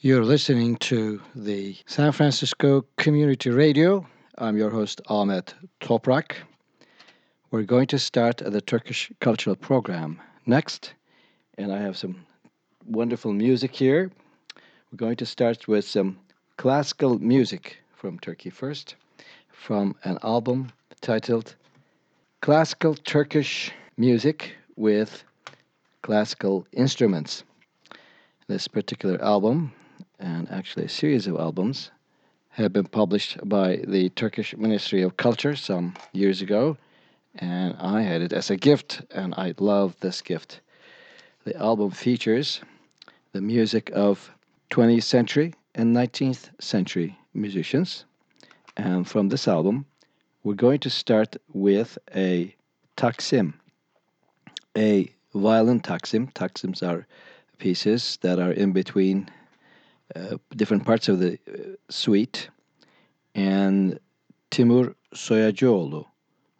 You're listening to the San Francisco Community Radio. I'm your host Ahmet Toprak. We're going to start the Turkish cultural program next, and I have some wonderful music here. We're going to start with some classical music from Turkey first, from an album titled Classical Turkish Music with Classical Instruments. This particular album and actually a series of albums have been published by the Turkish Ministry of Culture some years ago, and I had it as a gift, and I love this gift. The album features the music of 20th century and 19th century musicians, and from this album, we're going to start with a taksim, a violin taksim. Taksims are pieces that are in between uh, different parts of the uh, suite, and Timur Soyacıoğlu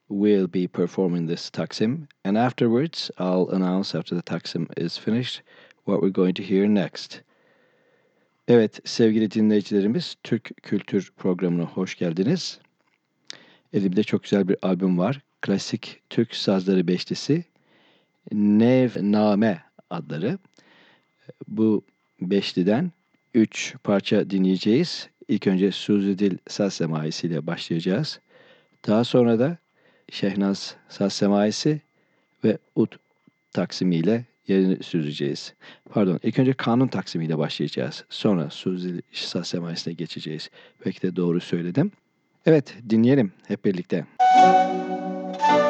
will be performing this taksim, and afterwards I'll announce after the taksim is finished what we're going to hear next. Evet sevgili dinleyicilerimiz Türk Kültür Programı'na hoş geldiniz. Elimde çok güzel bir albüm var. Klasik Türk Sazları Beşlisi Nev Name adları. Bu beşliden üç parça dinleyeceğiz. İlk önce Suzi Dil Saz Semaisi ile başlayacağız. Daha sonra da Şehnaz Saz Semaisi ve Ut Taksimi ile yerini süreceğiz. Pardon, ilk önce kanun taksimiyle başlayacağız. Sonra Suzi Saz Semaisi'ne geçeceğiz. Belki de doğru söyledim. Evet, dinleyelim hep birlikte. Müzik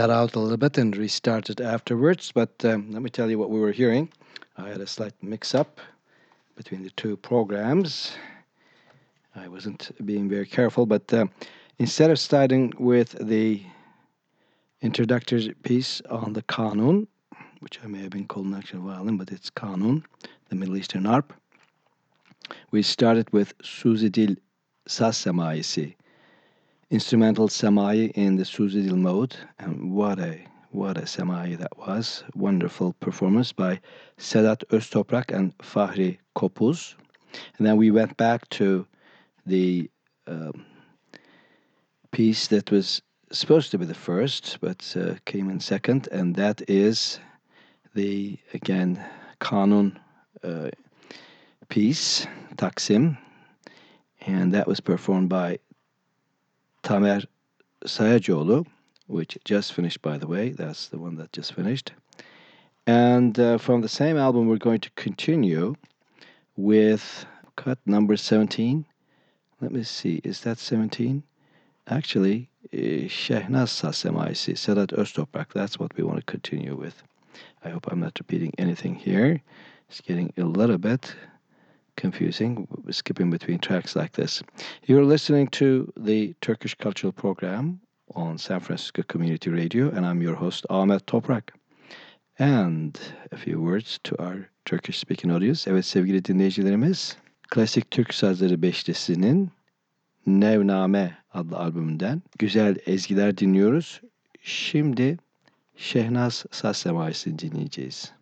that out a little bit and restart it afterwards, but um, let me tell you what we were hearing. I had a slight mix up between the two programs. I wasn't being very careful, but uh, instead of starting with the introductory piece on the Kanun, which I may have been called natural violin, but it's Kanun, the Middle Eastern harp, we started with Suzidil Saz Semaisi, instrumental Semai in the Suzidil mode, and what a what a Semai that was. Wonderful performance by Sedat Öztoprak and Fahri Kopuz. And then we went back to the um, piece that was supposed to be the first, but uh, came in second, and that is the, again, Kanun uh, piece, Taksim, and that was performed by Taner Sayacıoğlu which just finished, by the way. That's the one that just finished. And uh, from the same album, we're going to continue with cut number 17. Let me see, is that 17? Actually, uh, Shehnaz Saz Semaisi, Sedat Öztoprak, that's what we want to continue with. I hope I'm not repeating anything here. It's getting a little bit confusing, skipping between tracks like this. You're listening to the Turkish Cultural Program on San Francisco Community Radio, and I'm your host Ahmet Toprak. And a few words to our Turkish speaking audience. Evet sevgili dinleyicilerimiz, Klasik Türk Sazları Beşlisi'nin Nevname adlı albümünden güzel ezgiler dinliyoruz. Şimdi Şehnaz Saz Semaisi'ni dinleyeceğiz.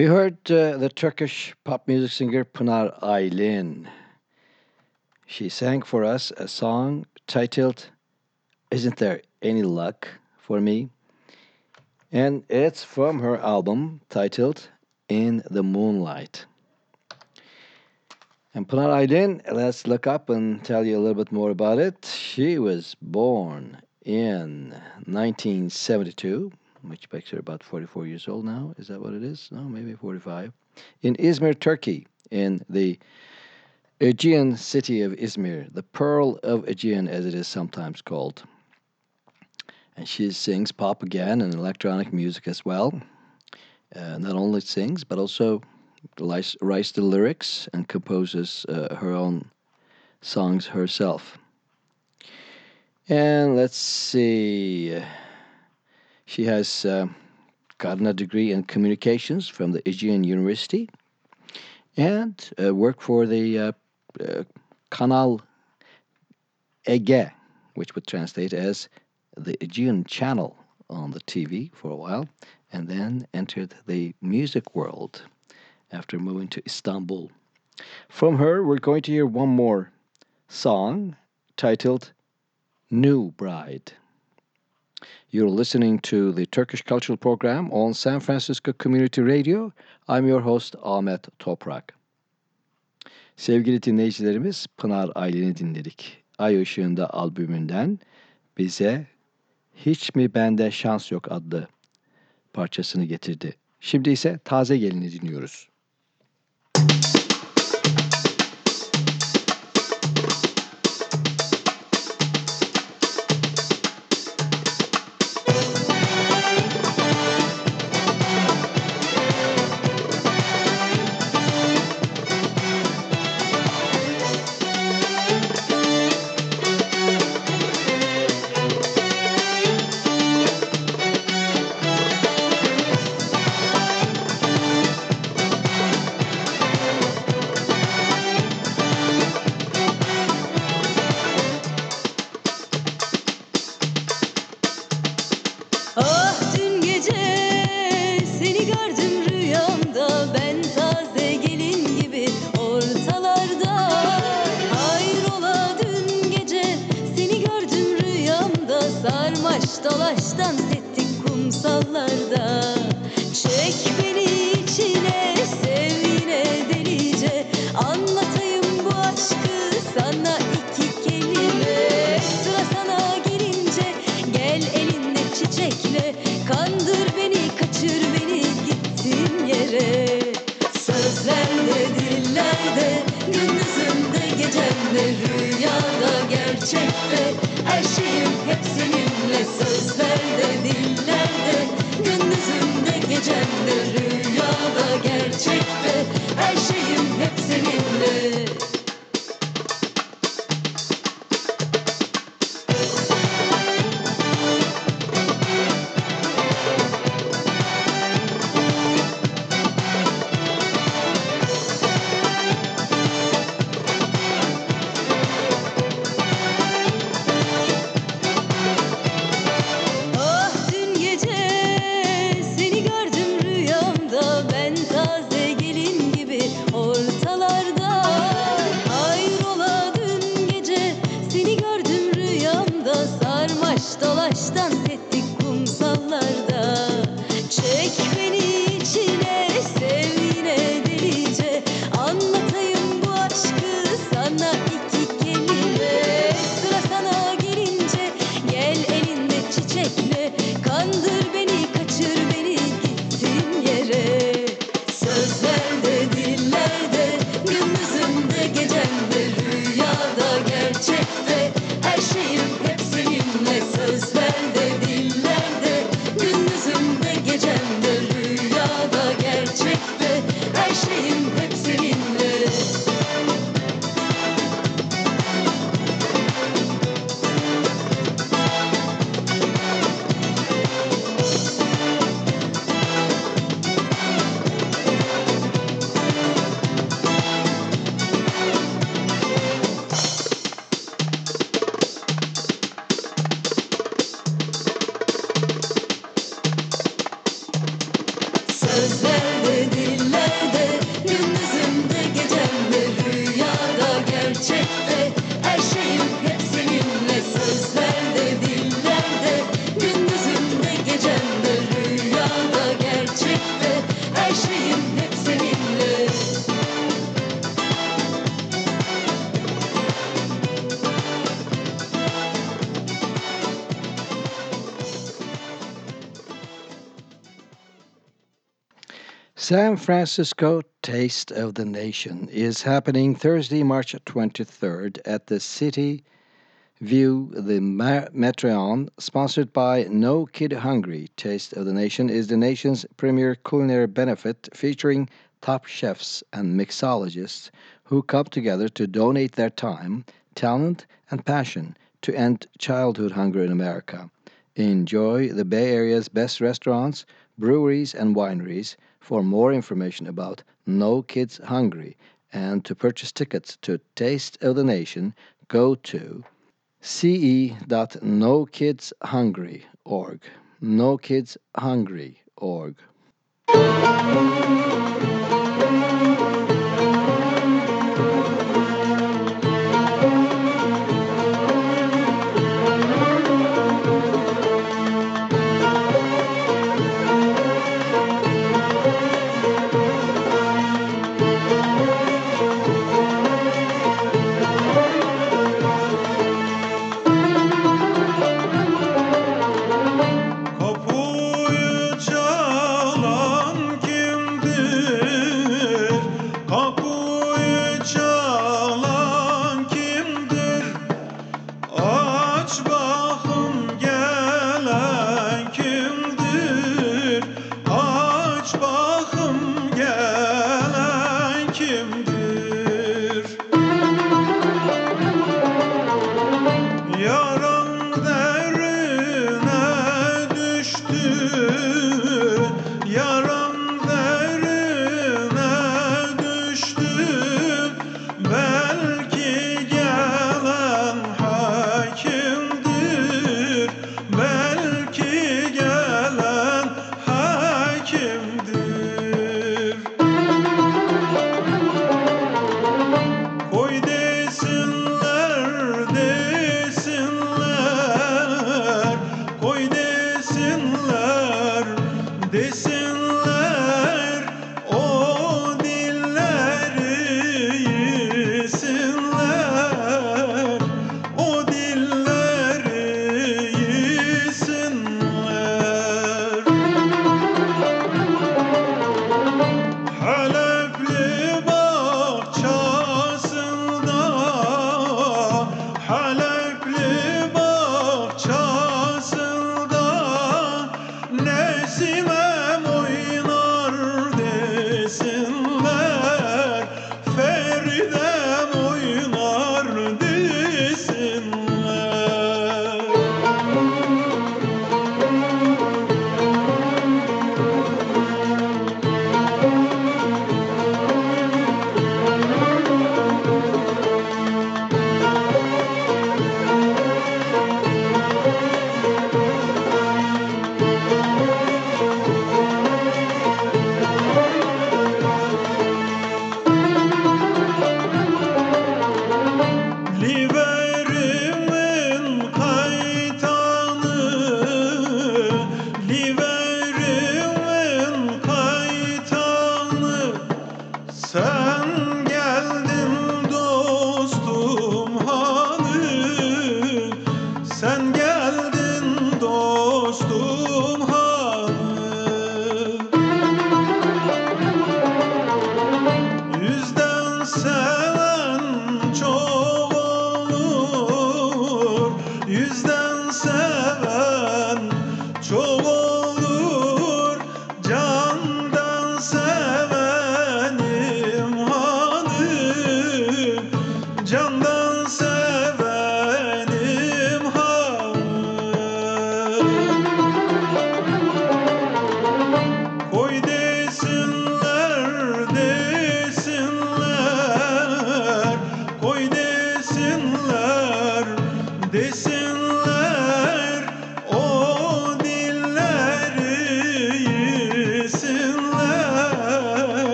We heard uh, the Turkish pop music singer Pınar Aylin. She sang for us a song titled Isn't There Any Luck for Me? And it's from her album titled In the Moonlight. And Pınar Aylin, let's look up and tell you a little bit more about it. She was born in 1972 which makes her about 44 years old now. Is that what it is? No, maybe 45. In Izmir, Turkey, in the Aegean city of Izmir, the Pearl of Aegean, as it is sometimes called. And she sings pop again and electronic music as well. Uh, not only sings, but also writes, the lyrics and composes uh, her own songs herself. And let's see. She has uh, gotten a degree in communications from the Aegean University, and uh, worked for the uh, uh, Kanal Ege, which would translate as the Aegean Channel on the TV for a while, and then entered the music world after moving to Istanbul. From her, we're going to hear one more song titled New Bride. You're listening to the Turkish Cultural Program on San Francisco Community Radio. I'm your host Ahmet Toprak. Sevgili dinleyicilerimiz Pınar Aylin'i dinledik. Ay Işığında albümünden bize Hiç mi bende şans yok adlı parçasını getirdi. Şimdi ise Taze Gelin'i dinliyoruz. San Francisco Taste of the Nation is happening Thursday, March 23rd at the City View, the Metreon, sponsored by No Kid Hungry. Taste of the Nation is the nation's premier culinary benefit featuring top chefs and mixologists who come together to donate their time, talent, and passion to end childhood hunger in America. Enjoy the Bay Area's best restaurants breweries, and wineries. For more information about No Kids Hungry and to purchase tickets to Taste of the Nation, go to ce.nokidshungry.org. NoKidsHungry.org.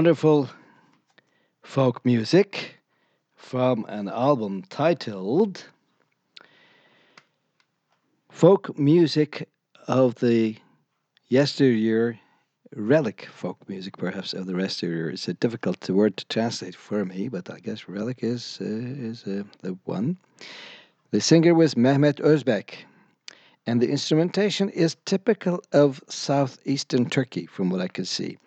wonderful folk music from an album titled Folk Music of the Yesteryear relic folk music, perhaps, of the rest of It's a difficult word to translate for me, but I guess relic is, uh, is uh, the one. The singer was Mehmet Özbek, and the instrumentation is typical of southeastern Turkey, from what I can see.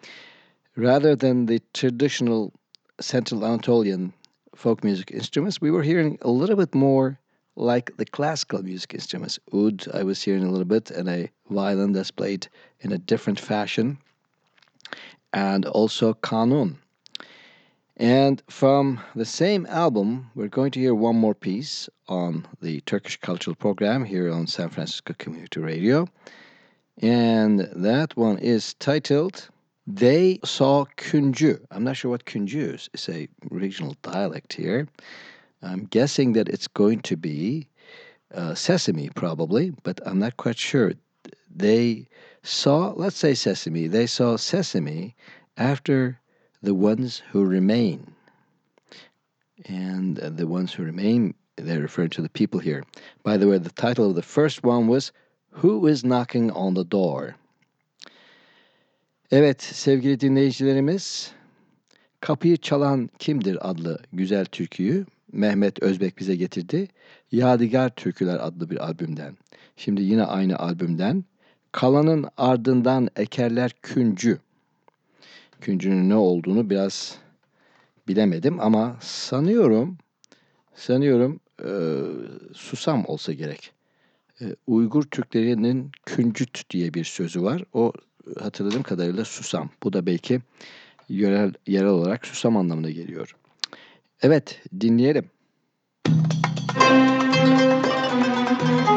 Rather than the traditional Central Anatolian folk music instruments, we were hearing a little bit more like the classical music instruments. Oud, I was hearing a little bit, and a violin that's played in a different fashion, and also kanun. And from the same album, we're going to hear one more piece on the Turkish Cultural Program here on San Francisco Community Radio. And that one is titled They Saw Kunju. I'm not sure what Kunju is. It's a regional dialect here. I'm guessing that it's going to be uh, sesame, probably, but I'm not quite sure. They saw, let's say sesame, they saw sesame after the ones who remain. And uh, the ones who remain, they're referring to the people here. By the way, the title of the first one was Who is Knocking on the Door? Evet sevgili dinleyicilerimiz, Kapıyı Çalan Kimdir adlı güzel türküyü Mehmet Özbek bize getirdi. Yadigar Türküler adlı bir albümden. Şimdi yine aynı albümden. Kalanın ardından ekerler küncü. Küncünün ne olduğunu biraz bilemedim ama sanıyorum sanıyorum e, susam olsa gerek. E, Uygur Türklerinin küncüt diye bir sözü var. O hatırladığım kadarıyla susam. Bu da belki yerel, yerel olarak susam anlamına geliyor. Evet, dinleyelim. And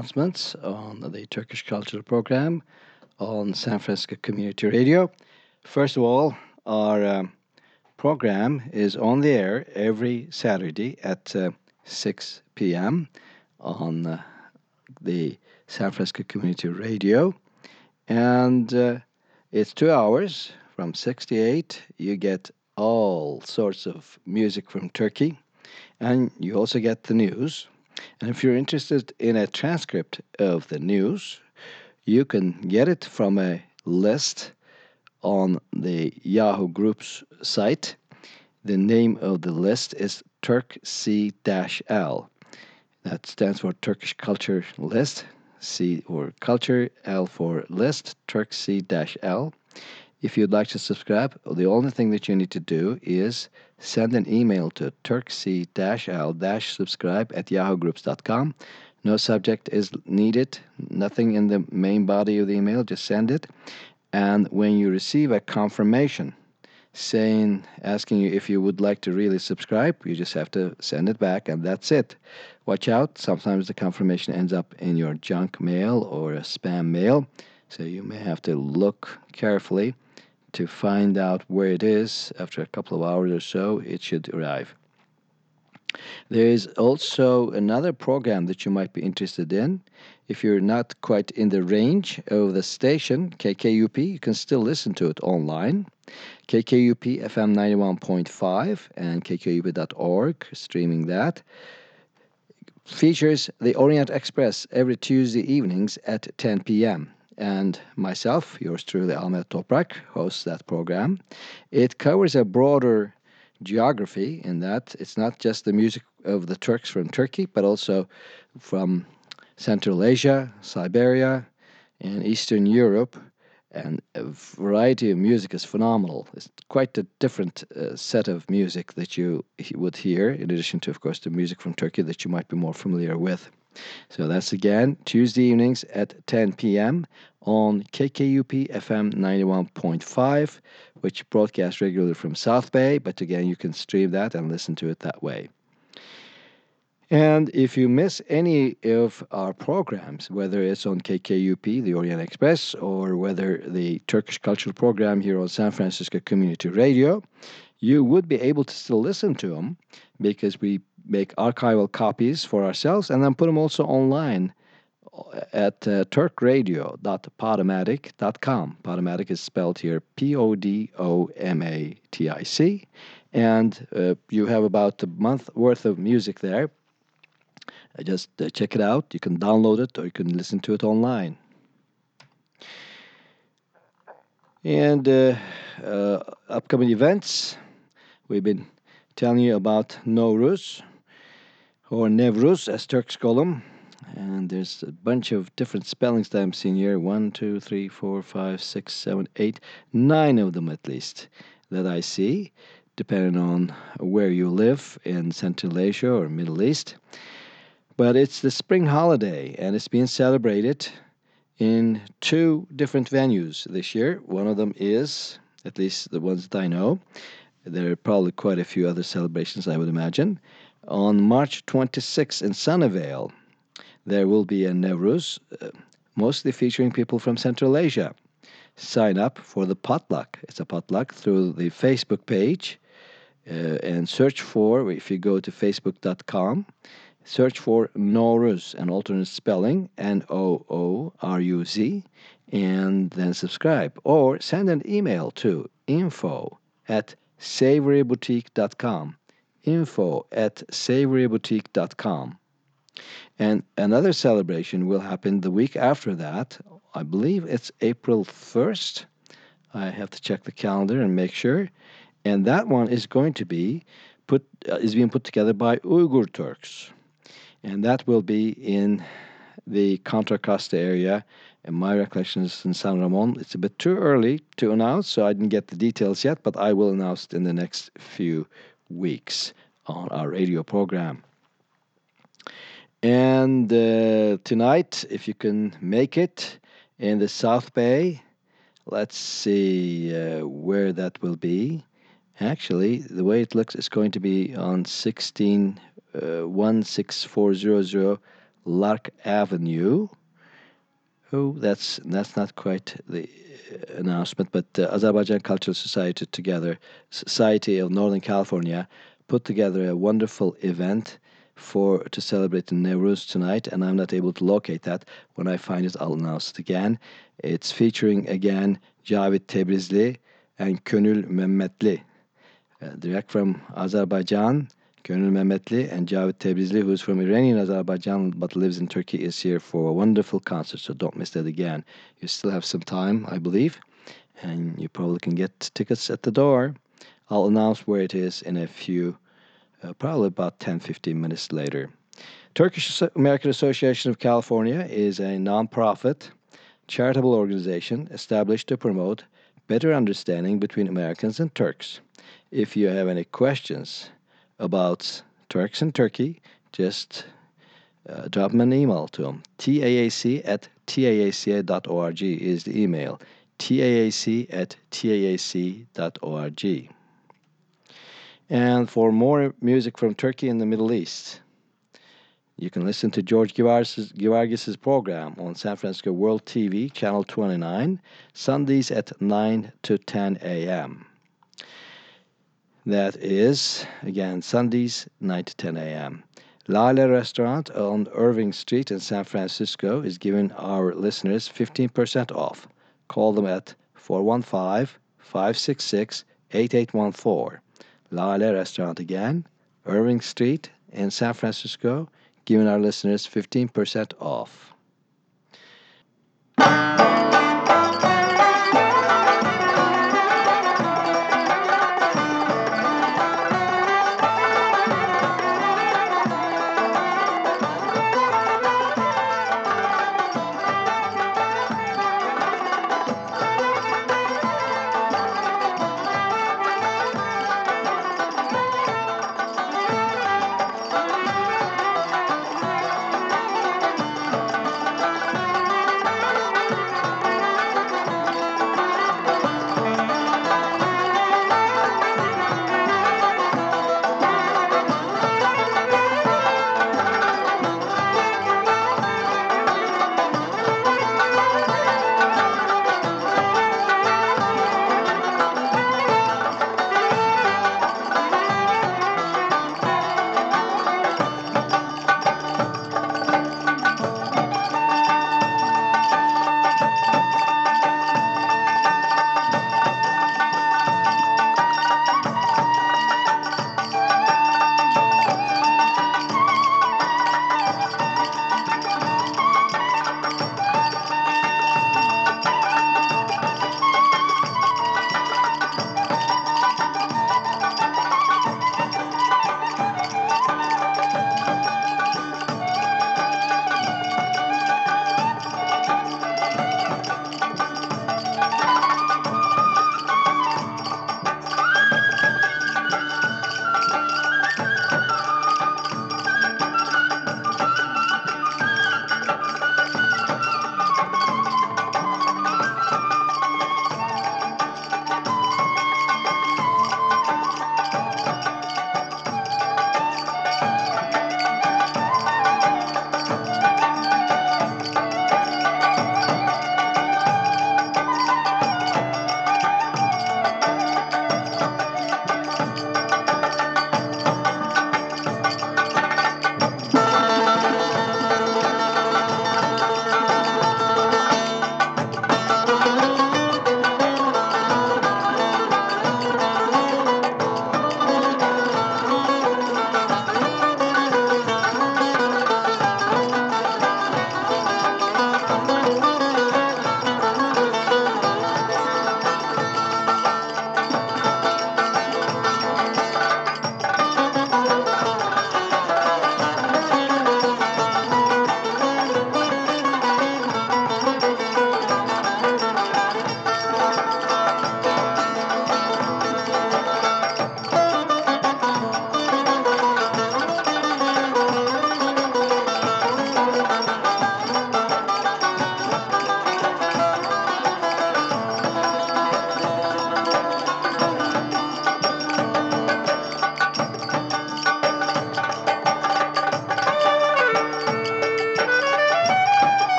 announcements on the Turkish Cultural Program on San Francisco Community Radio. First of all, our um, program is on the air every Saturday at uh, 6 p.m. on uh, the San Francisco Community Radio. And uh, it's two hours from 6 to 8. You get all sorts of music from Turkey. And you also get the news. And if you're interested in a transcript of the news, you can get it from a list on the Yahoo Groups site. The name of the list is Turk C L. That stands for Turkish Culture List. C or Culture, L for List, Turk C L. If you'd like to subscribe, the only thing that you need to do is send an email to turkc-l-subscribe at yahoogroups.com. No subject is needed, nothing in the main body of the email, just send it. And when you receive a confirmation saying, asking you if you would like to really subscribe, you just have to send it back, and that's it. Watch out, sometimes the confirmation ends up in your junk mail or a spam mail, so you may have to look carefully to find out where it is after a couple of hours or so, it should arrive. There is also another program that you might be interested in. If you're not quite in the range of the station, KKUP, you can still listen to it online. KKUP FM 91.5 and kkup.org, streaming that. Features the Orient Express every Tuesday evenings at 10 p.m and myself, yours truly, Ahmet Toprak, hosts that program. It covers a broader geography in that it's not just the music of the Turks from Turkey, but also from Central Asia, Siberia, and Eastern Europe. And a variety of music is phenomenal. It's quite a different uh, set of music that you would hear, in addition to, of course, the music from Turkey that you might be more familiar with. So that's again Tuesday evenings at 10 p.m. on KKUP FM 91.5, which broadcasts regularly from South Bay, but again, you can stream that and listen to it that way. And if you miss any of our programs, whether it's on KKUP, the Orient Express, or whether the Turkish Cultural Program here on San Francisco Community Radio, you would be able to still listen to them because we make archival copies for ourselves and then put them also online at uh, turkradio.podomatic.com. Podomatic is spelled here P O D O M A T I C. And uh, you have about a month worth of music there. Uh, just uh, check it out. You can download it or you can listen to it online. And uh, uh, upcoming events, we've been telling you about Nowruz or Nevruz, as Turks call them. And there's a bunch of different spellings that I'm seeing here. One, two, three, four, five, six, seven, eight, nine of them at least that I see, depending on where you live in Central Asia or Middle East. But it's the spring holiday, and it's being celebrated in two different venues this year. One of them is, at least the ones that I know, there are probably quite a few other celebrations, I would imagine. On March 26 in Sunnyvale, there will be a Nowruz, uh, mostly featuring people from Central Asia. Sign up for the potluck. It's a potluck through the Facebook page uh, and search for, if you go to facebook.com, search for Nowruz, an alternate spelling, N O O R U Z, and then subscribe. Or send an email to info at savoryboutique.com info at savoryboutique.com. And another celebration will happen the week after that. I believe it's April 1st. I have to check the calendar and make sure. And that one is going to be put uh, is being put together by Uyghur Turks. And that will be in the Contra Costa area And my recollection is in San Ramon. It's a bit too early to announce, so I didn't get the details yet, but I will announce it in the next few weeks on our radio program. And uh, tonight, if you can make it in the South Bay, let's see uh, where that will be. Actually, the way it looks is going to be on 16 uh, 16400 Lark Avenue. Oh, that's that's not quite the uh, announcement, but uh, Azerbaijan Cultural Society together, Society of Northern California, put together a wonderful event for to celebrate the Nowruz tonight, and I'm not able to locate that. When I find it, I'll announce it again. It's featuring again Javit Tebrizli and Könül Mehmetli, uh, direct from Azerbaijan. Könül Mehmetli and Javit Tebrizli, who's from Iranian Azerbaijan but lives in Turkey, is here for a wonderful concert, so don't miss that again. You still have some time, I believe, and you probably can get tickets at the door. I'll announce where it is in a few uh, probably about 10 15 minutes later. Turkish American Association of California is a nonprofit charitable organization established to promote better understanding between Americans and Turks. If you have any questions about Turks and Turkey, just uh, drop them an email to them. TAAC at taaca.org is the email. TAAC at taac.org. And for more music from Turkey and the Middle East, you can listen to George Givargis's program on San Francisco World TV, Channel 29, Sundays at 9 to 10 a.m. That is, again, Sundays, 9 to 10 a.m. Lale Restaurant on Irving Street in San Francisco is giving our listeners 15% off. Call them at 415 566 8814. Lale Restaurant again, Irving Street in San Francisco, giving our listeners 15% off.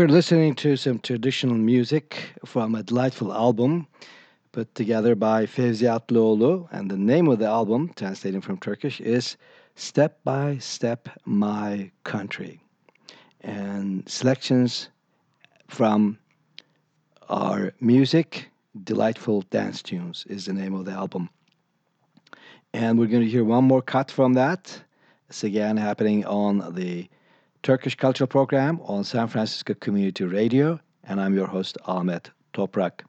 We're listening to some traditional music from a delightful album put together by Fevzi Atlıoğlu, and the name of the album, translating from Turkish, is Step by Step My Country. And selections from our music, Delightful Dance Tunes is the name of the album. And we're going to hear one more cut from that. It's again happening on the Turkish Cultural Program on San Francisco Community Radio. And I'm your host Ahmet Toprak.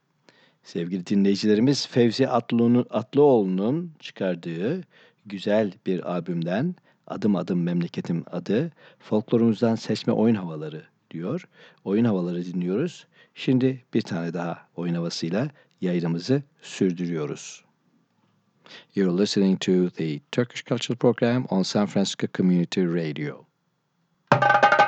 Sevgili dinleyicilerimiz Fevzi Atlıoğlu'nun çıkardığı güzel bir albümden Adım Adım Memleketim adı folklorumuzdan seçme oyun havaları diyor. Oyun havaları dinliyoruz. Şimdi bir tane daha oyun havasıyla yayınımızı sürdürüyoruz. You're listening to the Turkish Cultural Program on San Francisco Community Radio. Well,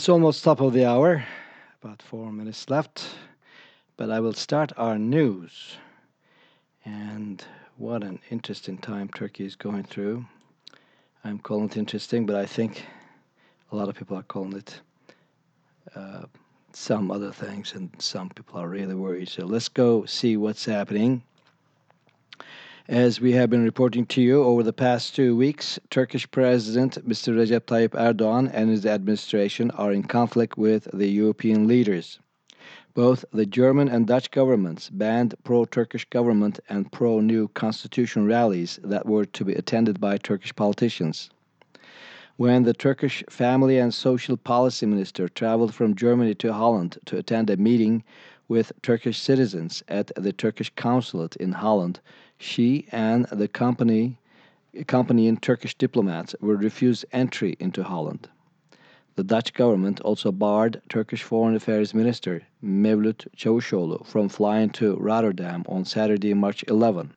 it's almost top of the hour, about four minutes left, but I will start our news. And what an interesting time Turkey is going through. I'm calling it interesting, but I think a lot of people are calling it uh, some other things, and some people are really worried. So let's go see what's happening as we have been reporting to you over the past two weeks, Turkish President Mr. Recep Tayyip Erdogan and his administration are in conflict with the European leaders. Both the German and Dutch governments banned pro Turkish government and pro new constitution rallies that were to be attended by Turkish politicians. When the Turkish Family and Social Policy Minister traveled from Germany to Holland to attend a meeting with Turkish citizens at the Turkish consulate in Holland, she and the company accompanying Turkish diplomats were refused entry into Holland. The Dutch government also barred Turkish Foreign Affairs Minister Mevlut Çavuşoğlu from flying to Rotterdam on Saturday, March 11.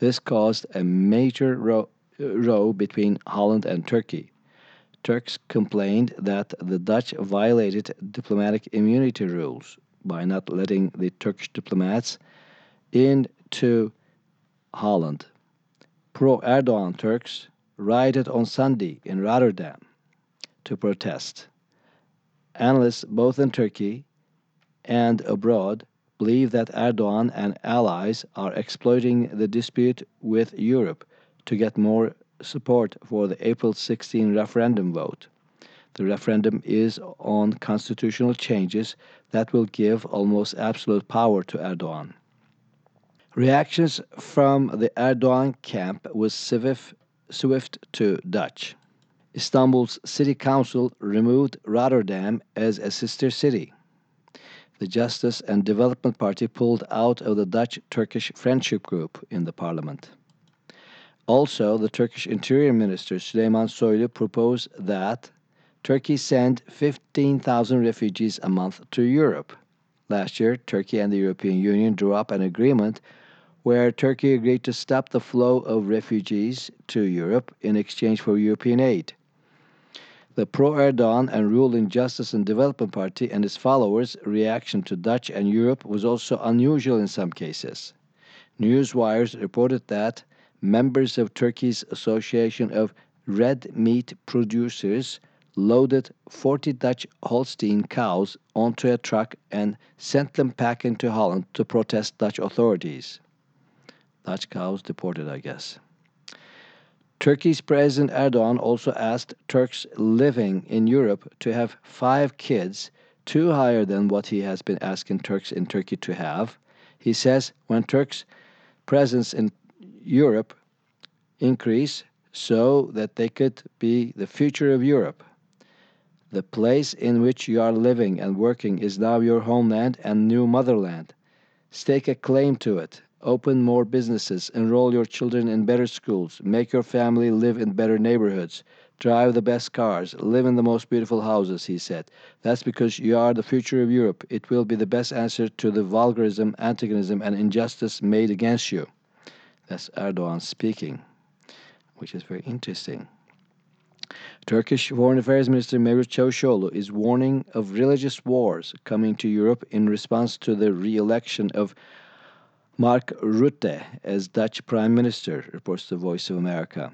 This caused a major row, uh, row between Holland and Turkey. Turks complained that the Dutch violated diplomatic immunity rules by not letting the Turkish diplomats into Holland. Pro Erdogan Turks rioted on Sunday in Rotterdam to protest. Analysts both in Turkey and abroad believe that Erdogan and allies are exploiting the dispute with Europe to get more support for the April 16 referendum vote. The referendum is on constitutional changes that will give almost absolute power to Erdogan. Reactions from the Erdogan camp was swift, to Dutch. Istanbul's city council removed Rotterdam as a sister city. The Justice and Development Party pulled out of the Dutch Turkish Friendship Group in the parliament. Also, the Turkish Interior Minister Süleyman Soylu proposed that Turkey send 15,000 refugees a month to Europe. Last year, Turkey and the European Union drew up an agreement where Turkey agreed to stop the flow of refugees to Europe in exchange for European aid. The pro Erdogan and ruling Justice and Development Party and its followers' reaction to Dutch and Europe was also unusual in some cases. News wires reported that members of Turkey's Association of Red Meat Producers loaded 40 Dutch Holstein cows onto a truck and sent them packing to Holland to protest Dutch authorities. Dutch cows deported, I guess. Turkey's President Erdogan also asked Turks living in Europe to have five kids, two higher than what he has been asking Turks in Turkey to have. He says when Turks' presence in Europe increase so that they could be the future of Europe. The place in which you are living and working is now your homeland and new motherland. Stake a claim to it Open more businesses, enroll your children in better schools, make your family live in better neighborhoods, drive the best cars, live in the most beautiful houses, he said. That's because you are the future of Europe. It will be the best answer to the vulgarism, antagonism, and injustice made against you. That's Erdogan speaking, which is very interesting. Turkish Foreign Affairs Minister Mevlut Çavuşoğlu is warning of religious wars coming to Europe in response to the re-election of Mark Rutte as Dutch Prime Minister, reports the Voice of America.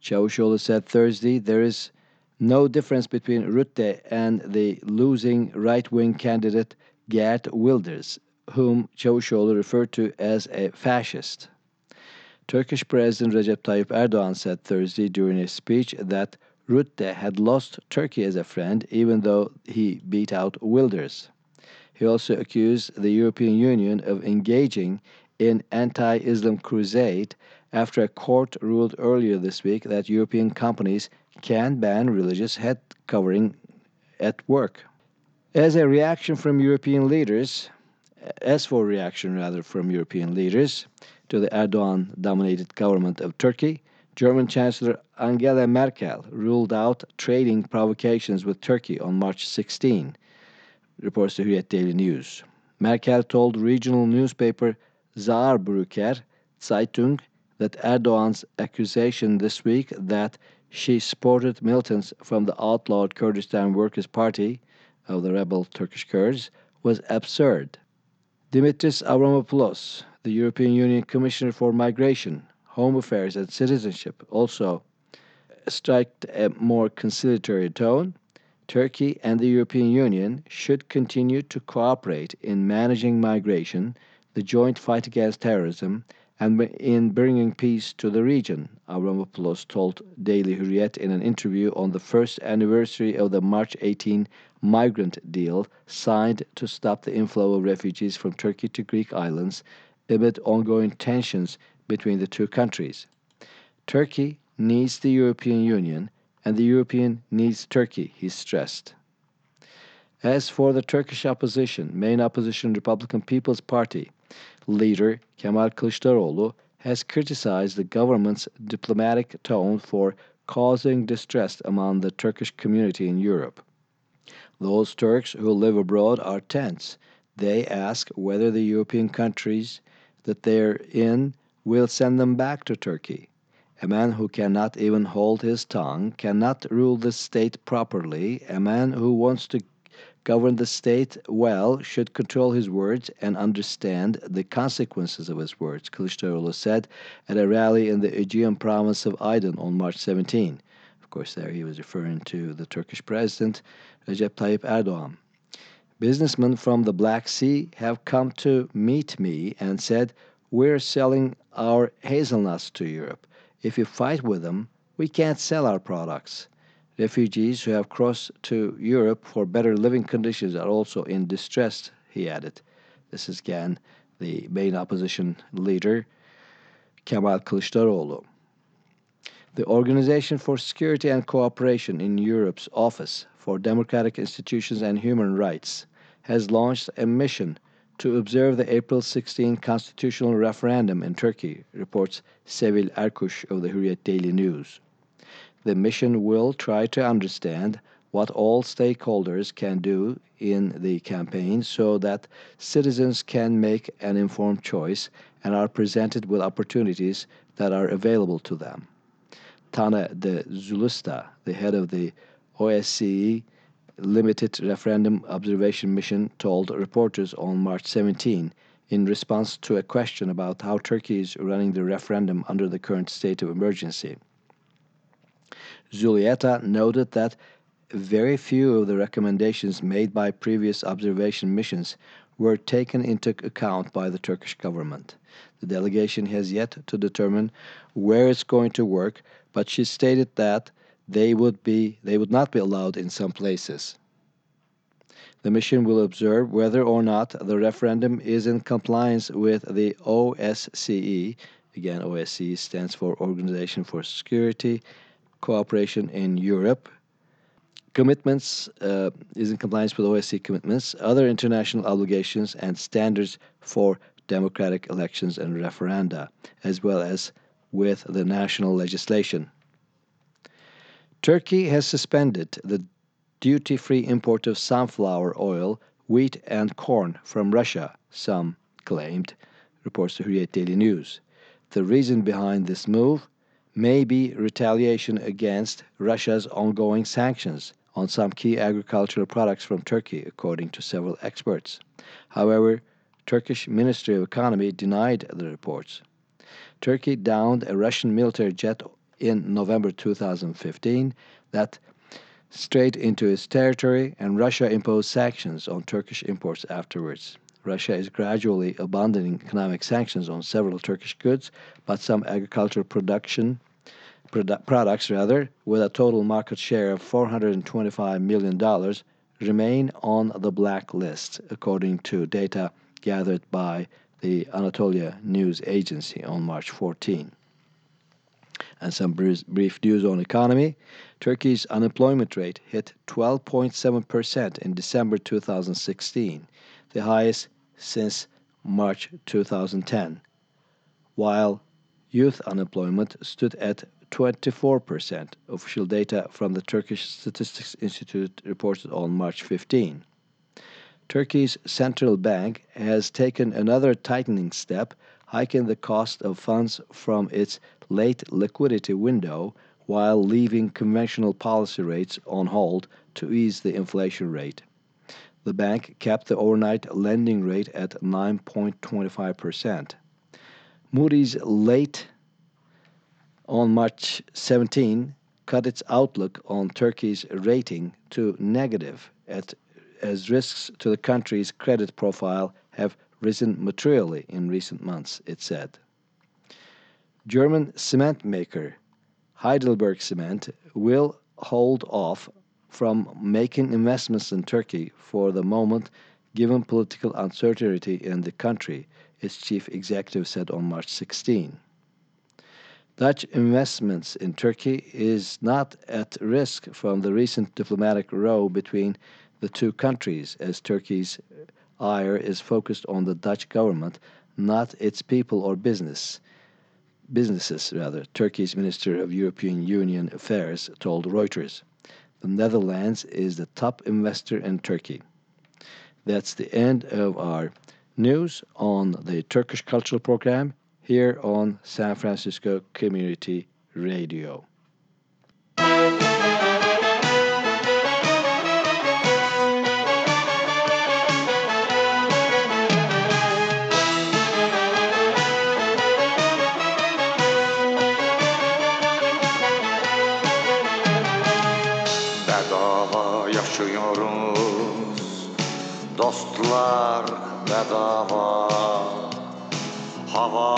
Çavuşoğlu said Thursday there is no difference between Rutte and the losing right-wing candidate Geert Wilders, whom Çavuşoğlu referred to as a fascist. Turkish President Recep Tayyip Erdogan said Thursday during a speech that Rutte had lost Turkey as a friend even though he beat out Wilders. He also accused the European Union of engaging in anti-Islam crusade after a court ruled earlier this week that European companies can ban religious head covering at work. As a reaction from European leaders, as for reaction rather from European leaders to the Erdogan dominated government of Turkey, German Chancellor Angela Merkel ruled out trading provocations with Turkey on March 16 reports the Hürriyet Daily News. Merkel told regional newspaper Saarbrücker Zeitung that Erdogan's accusation this week that she supported militants from the outlawed Kurdistan Workers' Party of the rebel Turkish Kurds was absurd. Dimitris Avramopoulos, the European Union Commissioner for Migration, Home Affairs and Citizenship, also struck a more conciliatory tone Turkey and the European Union should continue to cooperate in managing migration, the joint fight against terrorism, and in bringing peace to the region, Avramopoulos told Daily Hurriyet in an interview on the first anniversary of the March 18 migrant deal signed to stop the inflow of refugees from Turkey to Greek islands amid ongoing tensions between the two countries. Turkey needs the European Union and the European needs Turkey, he stressed. As for the Turkish opposition, main opposition Republican People's Party leader Kemal Kılıçdaroğlu has criticized the government's diplomatic tone for causing distress among the Turkish community in Europe. Those Turks who live abroad are tense. They ask whether the European countries that they're in will send them back to Turkey. A man who cannot even hold his tongue, cannot rule the state properly, a man who wants to govern the state well should control his words and understand the consequences of his words, Kılıçdaroğlu said at a rally in the Aegean province of Aydın on March 17. Of course, there he was referring to the Turkish president, Recep Tayyip Erdogan. Businessmen from the Black Sea have come to meet me and said, We're selling our hazelnuts to Europe. If you fight with them, we can't sell our products. Refugees who have crossed to Europe for better living conditions are also in distress, he added. This is again the main opposition leader, Kemal Kılıçdaroğlu. The Organization for Security and Cooperation in Europe's Office for Democratic Institutions and Human Rights has launched a mission to observe the April 16 constitutional referendum in Turkey, reports Sevil Erkuş of the Hürriyet Daily News. The mission will try to understand what all stakeholders can do in the campaign so that citizens can make an informed choice and are presented with opportunities that are available to them. Tana de Zulueta, the head of the OSCE Limited Referendum Observation Mission told reporters on March 17 in response to a question about how Turkey is running the referendum under the current state of emergency. Zulueta noted that very few of the recommendations made by previous observation missions were taken into account by the Turkish government. The delegation has yet to determine where it's going to work, but she stated that they would be they would not be allowed in some places. The mission will observe whether or not the referendum is in compliance with the OSCE. Again, OSCE stands for Organization for Security Cooperation in Europe. Commitments uh, is in compliance with OSCE commitments, other international obligations, and standards for democratic elections and referenda, as well as with the national legislation. Turkey has suspended the duty free import of sunflower oil, wheat, and corn from Russia, some claimed, reports the Hürriyet Daily News. The reason behind this move may be retaliation against Russia's ongoing sanctions on some key agricultural products from Turkey, according to several experts. However, Turkish Ministry of Economy denied the reports. Turkey downed a Russian military jet in November 2015 that straight into its territory, and Russia imposed sanctions on Turkish imports afterwards. Russia is gradually abandoning economic sanctions on several Turkish goods, but some agricultural production produ- products, rather, with a total market share of 425 million dollars, remain on the black list, according to data gathered by the Anatolia News Agency on March 14 and some brief news on economy. Turkey's unemployment rate hit 12.7% in December 2016, the highest since March 2010, while youth unemployment stood at 24%, official data from the Turkish Statistics Institute reported on March 15. Turkey's central bank has taken another tightening step, hiking the cost of funds from its late liquidity window while leaving conventional policy rates on hold to ease the inflation rate. The bank kept the overnight lending rate at 9.25%. Moody's late on March 17 cut its outlook on Turkey's rating to negative at, as risks to the country's credit profile have risen materially in recent months, it said. German cement maker Heidelberg Cement will hold off from making investments in Turkey for the moment given political uncertainty in the country, its chief executive said on March 16. Dutch investments in Turkey is not at risk from the recent diplomatic row between the two countries as Turkey's ire is focused on the Dutch government, not its people or business. Businesses, rather, Turkey's Minister of European Union Affairs told Reuters. The Netherlands is the top investor in Turkey. That's the end of our news on the Turkish Cultural Program here on San Francisco Community Radio. Dostlar bedava Hava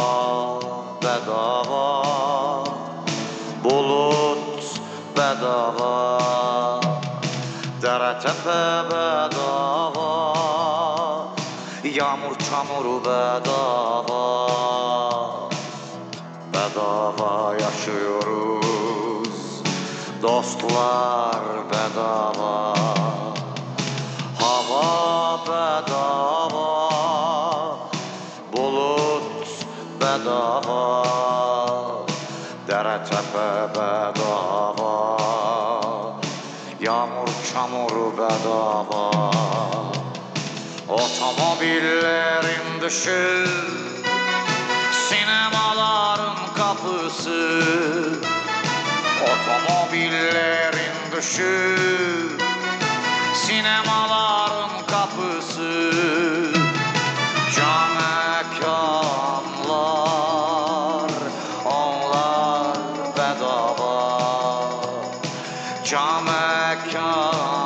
bedava Bulut bedava Dere tepe bedava Yağmur çamur bedava. Bedava yaşıyoruz Dostlar bedava bedava. Yağmur çamur bedava. Otomobillerin dışı Sinemaların kapısı. Otomobillerin dışı Sinemaların kapısı Cam mekanlar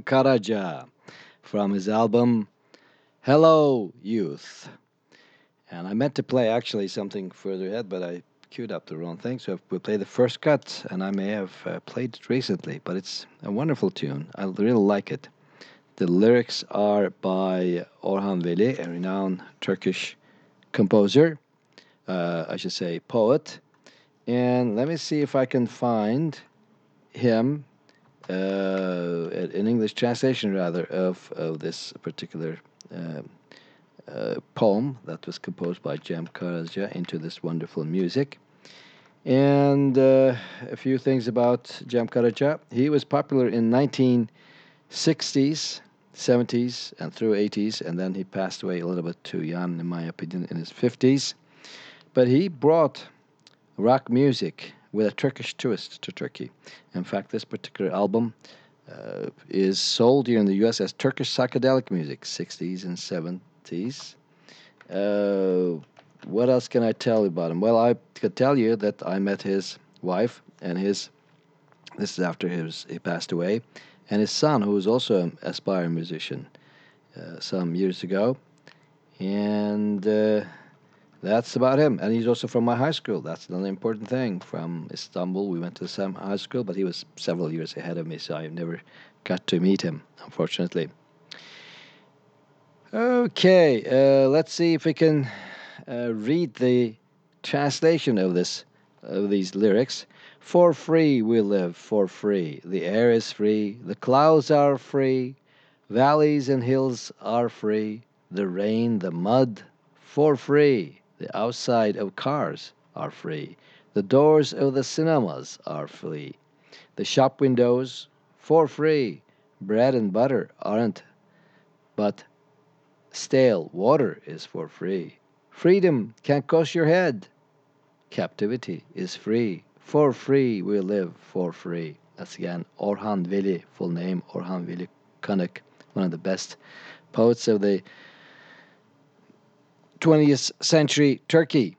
Cem Karaca from his album Hello Youth. And I meant to play actually something further ahead, but I queued up the wrong thing. So we'll play the first cut, and I may have uh, played it recently, but it's a wonderful tune. I really like it. The lyrics are by Orhan Veli, a renowned Turkish composer, uh, I should say poet. And let me see if I can find him, an English translation rather, of, of this particular uh, uh, poem that was composed by Cem Karaca into this wonderful music. And uh, a few things about Cem Karaca. He was popular in 1960s, 70s, and through 80s, and then he passed away a little bit too young, in my opinion, in his 50s. But he brought rock music with a Turkish twist to Turkey. In fact, this particular album uh, is sold here in the U.S. as Turkish psychedelic music, 60s and 70s. Uh, what else can I tell you about him? Well, I could tell you that I met his wife and his. This is after his he passed away, and his son, who was also an aspiring musician, uh, some years ago, and uh, that's about him. And he's also from my high school. That's another important thing. From Istanbul, we went to the same high school, but he was several years ahead of me, so I never got to meet him, unfortunately. Okay, uh, let's see if we can uh, read the translation of this of these lyrics. For free we live, for free. The air is free, the clouds are free, valleys and hills are free, the rain, the mud, for free. The outside of cars are free, the doors of the cinemas are free, the shop windows for free. Bread and butter aren't, but stale water is for free. Freedom can't cost your head. Captivity is free. For free we live, for free. That's again Orhan Veli, full name Orhan Veli Kanık, one of the best poets of the 20th century Turkey.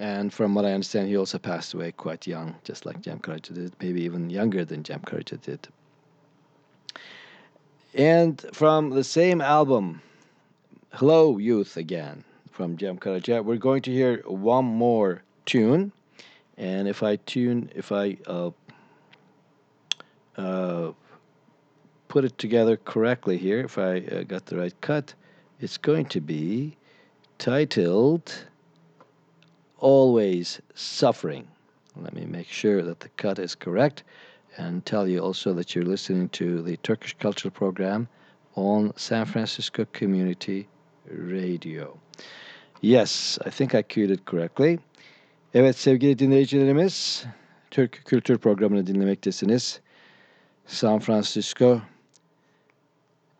And from what I understand, he also passed away quite young, just like Cem Karaca did, maybe even younger than Cem Karaca did. And from the same album, Hello Youth again, from Cem Karaca, we're going to hear one more tune. And if I tune, if I uh, uh, put it together correctly here, if I uh, got the right cut, it's going to be titled Always Suffering. Let me make sure that the cut is correct and tell you also that you're listening to the Turkish Culture Program on San Francisco Community Radio. Yes, I think I cued it correctly. Evet sevgili dinleyicilerimiz, Türk Kültür Programı'nı dinlemektesiniz. San Francisco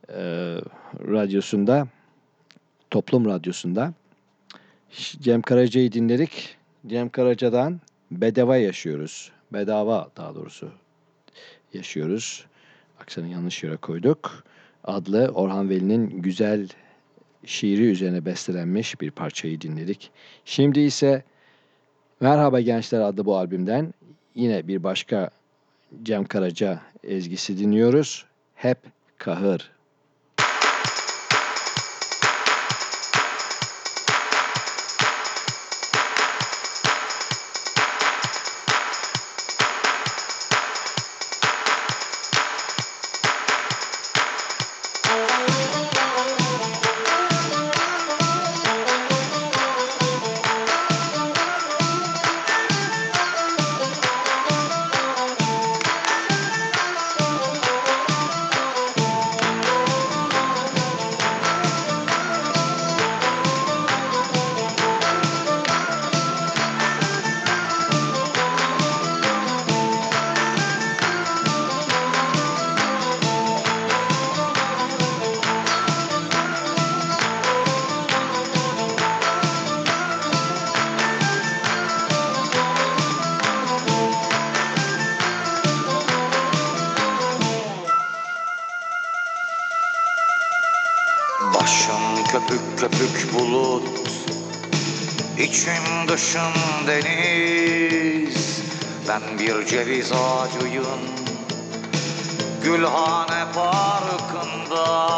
e, radyosunda, toplum radyosunda. Cem Karaca'yı dinledik. Cem Karaca'dan bedava yaşıyoruz. Bedava daha doğrusu yaşıyoruz. Aksanı yanlış yere koyduk. Adlı Orhan Veli'nin güzel şiiri üzerine bestelenmiş bir parçayı dinledik. Şimdi ise Merhaba Gençler adlı bu albümden yine bir başka Cem Karaca ezgisi dinliyoruz. Hep kahır. Bir ceviz ağacıyım Gülhane parkında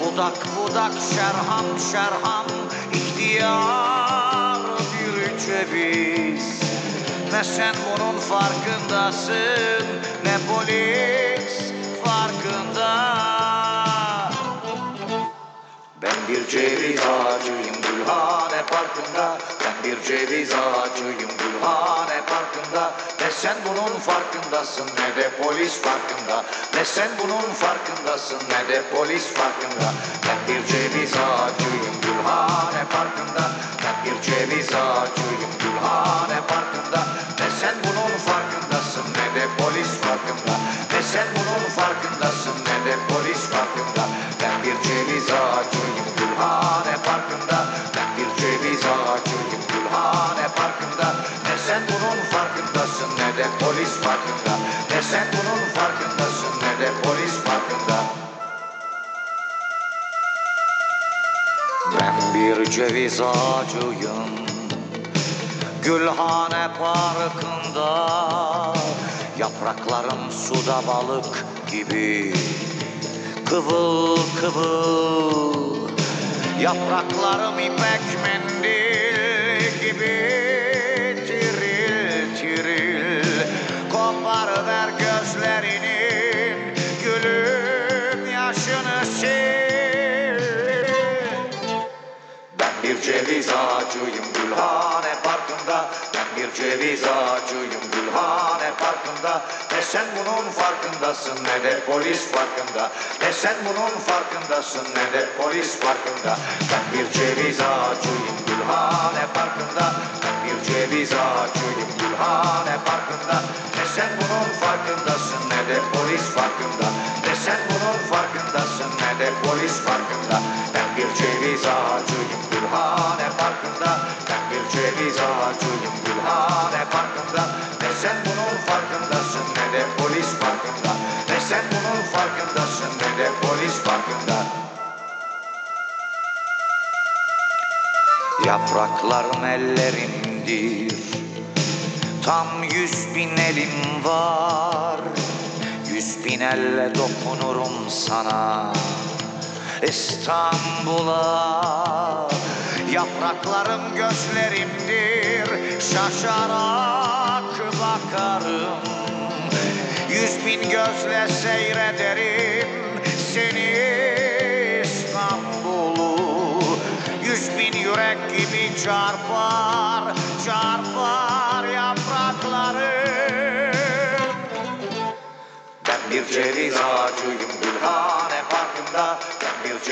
Budak budak şerham şerham ihtiyar bir ceviz. Ne sen bunun farkındasın ne polis farkında. Ben bir ceviz ağacıyım Gülhane Parkı'nda bir ceviz ağacıyım Gülhane Parkı'nda. Ne sen bunun farkındasın ne de polis farkında Ne sen bunun farkındasın ne de polis farkında Ben bir ceviz ağacıyım Gülhane Parkı'nda. Ben bir ceviz ağacıyım Gülhane Parkı'nda ceviz ağacıyım. Gülhane Parkı'nda Yapraklarım suda balık gibi. Kıvıl kıvıl Yapraklarım ipek mendil gibi ceviz ağacıyım Gülhane Parkı'nda. Ben bir ceviz ağacıyım Gülhane Parkı'nda. Ne sen bunun farkındasın ne de polis farkında. Ne sen bunun farkındasın ne de polis farkında. Ben bir ceviz ağacıyım Gülhane Parkı'nda. Ben bir ceviz ağacıyım Gülhane Parkı'nda. Ne sen bunun farkındasın ne de polis farkında. Ne sen bunun farkındasın ne de polis farkında. Ben bir ceviz ağacıyım Gülhane Parkı'nda Ben bir ceviz ağacıyım. Gülhane Parkı'nda Ne sen bunun farkındasın ne de polis farkında Ne sen bunun farkındasın ne de polis farkında Yapraklarım ellerimdir Tam yüz bin elim var. Yüz bin elle dokunurum sana İstanbul'a. Yapraklarım gözlerimdir Şaşarak bakarım. Yüz bin gözle seyrederim Seni İstanbul'u. Yüz bin yürek gibi çarpar Çarpar yapraklarım ben bir ceviz ağacıyım Gülhane Parkı'nda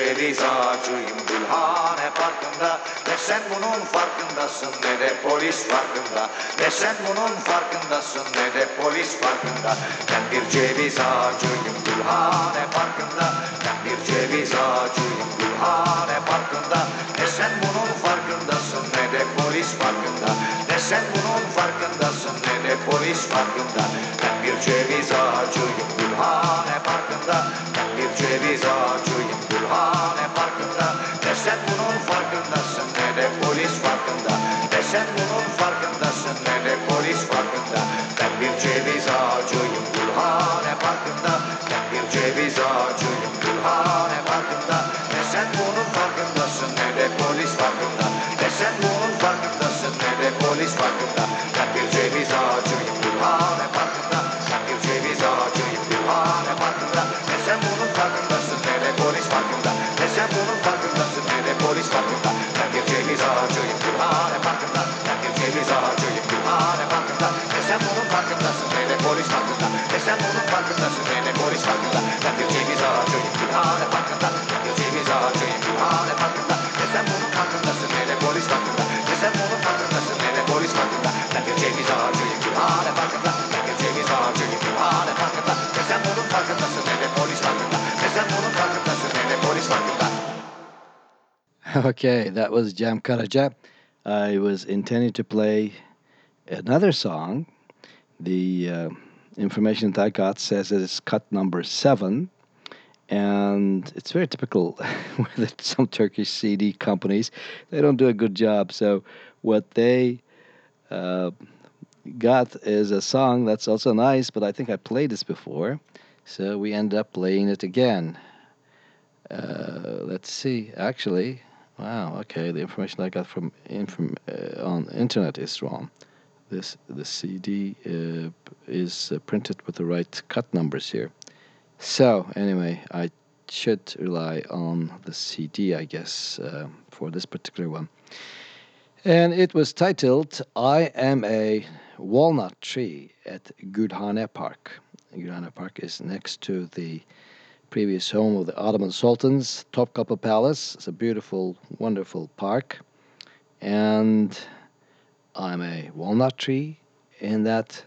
ceviz ağacıyım Gülhane Parkı'nda Ne sen bunun farkındasın ne de polis farkında. Ne sen bunun farkındasın ne de polis farkında. Ben bir ceviz ağacıyım Gülhane Parkı'nda Ben bir ceviz ağacıyım Gülhane Parkı'nda Ne sen bunun farkındasın ne de polis farkında. Ne sen bunun farkındasın ne de polis farkında. Ben bir ceviz ağacıyım Gülhane Parkı'nda Ben bir ceviz ağacıyım Gülhane Okay, that was Cem Karaca. I was intending to play another song. The uh, information that I got says that it's cut number seven, and it's very typical with some Turkish CD companies. They don't do a good job. So, what they uh, got is a song that's also nice, but I think I played this before. So we end up playing it again. Uh, let's see. Actually, wow. Okay, the information I got from uh, on internet is wrong. This the CD uh, is uh, printed with the right cut numbers here. So anyway, I should rely on the CD, I guess, uh, for this particular one. And it was titled "I Am a Walnut Tree" at Gülhane Park. Gülhane Park is next to the previous home of the Ottoman Sultans, Topkapı Palace. It's a beautiful, wonderful park. And I'm a walnut tree in that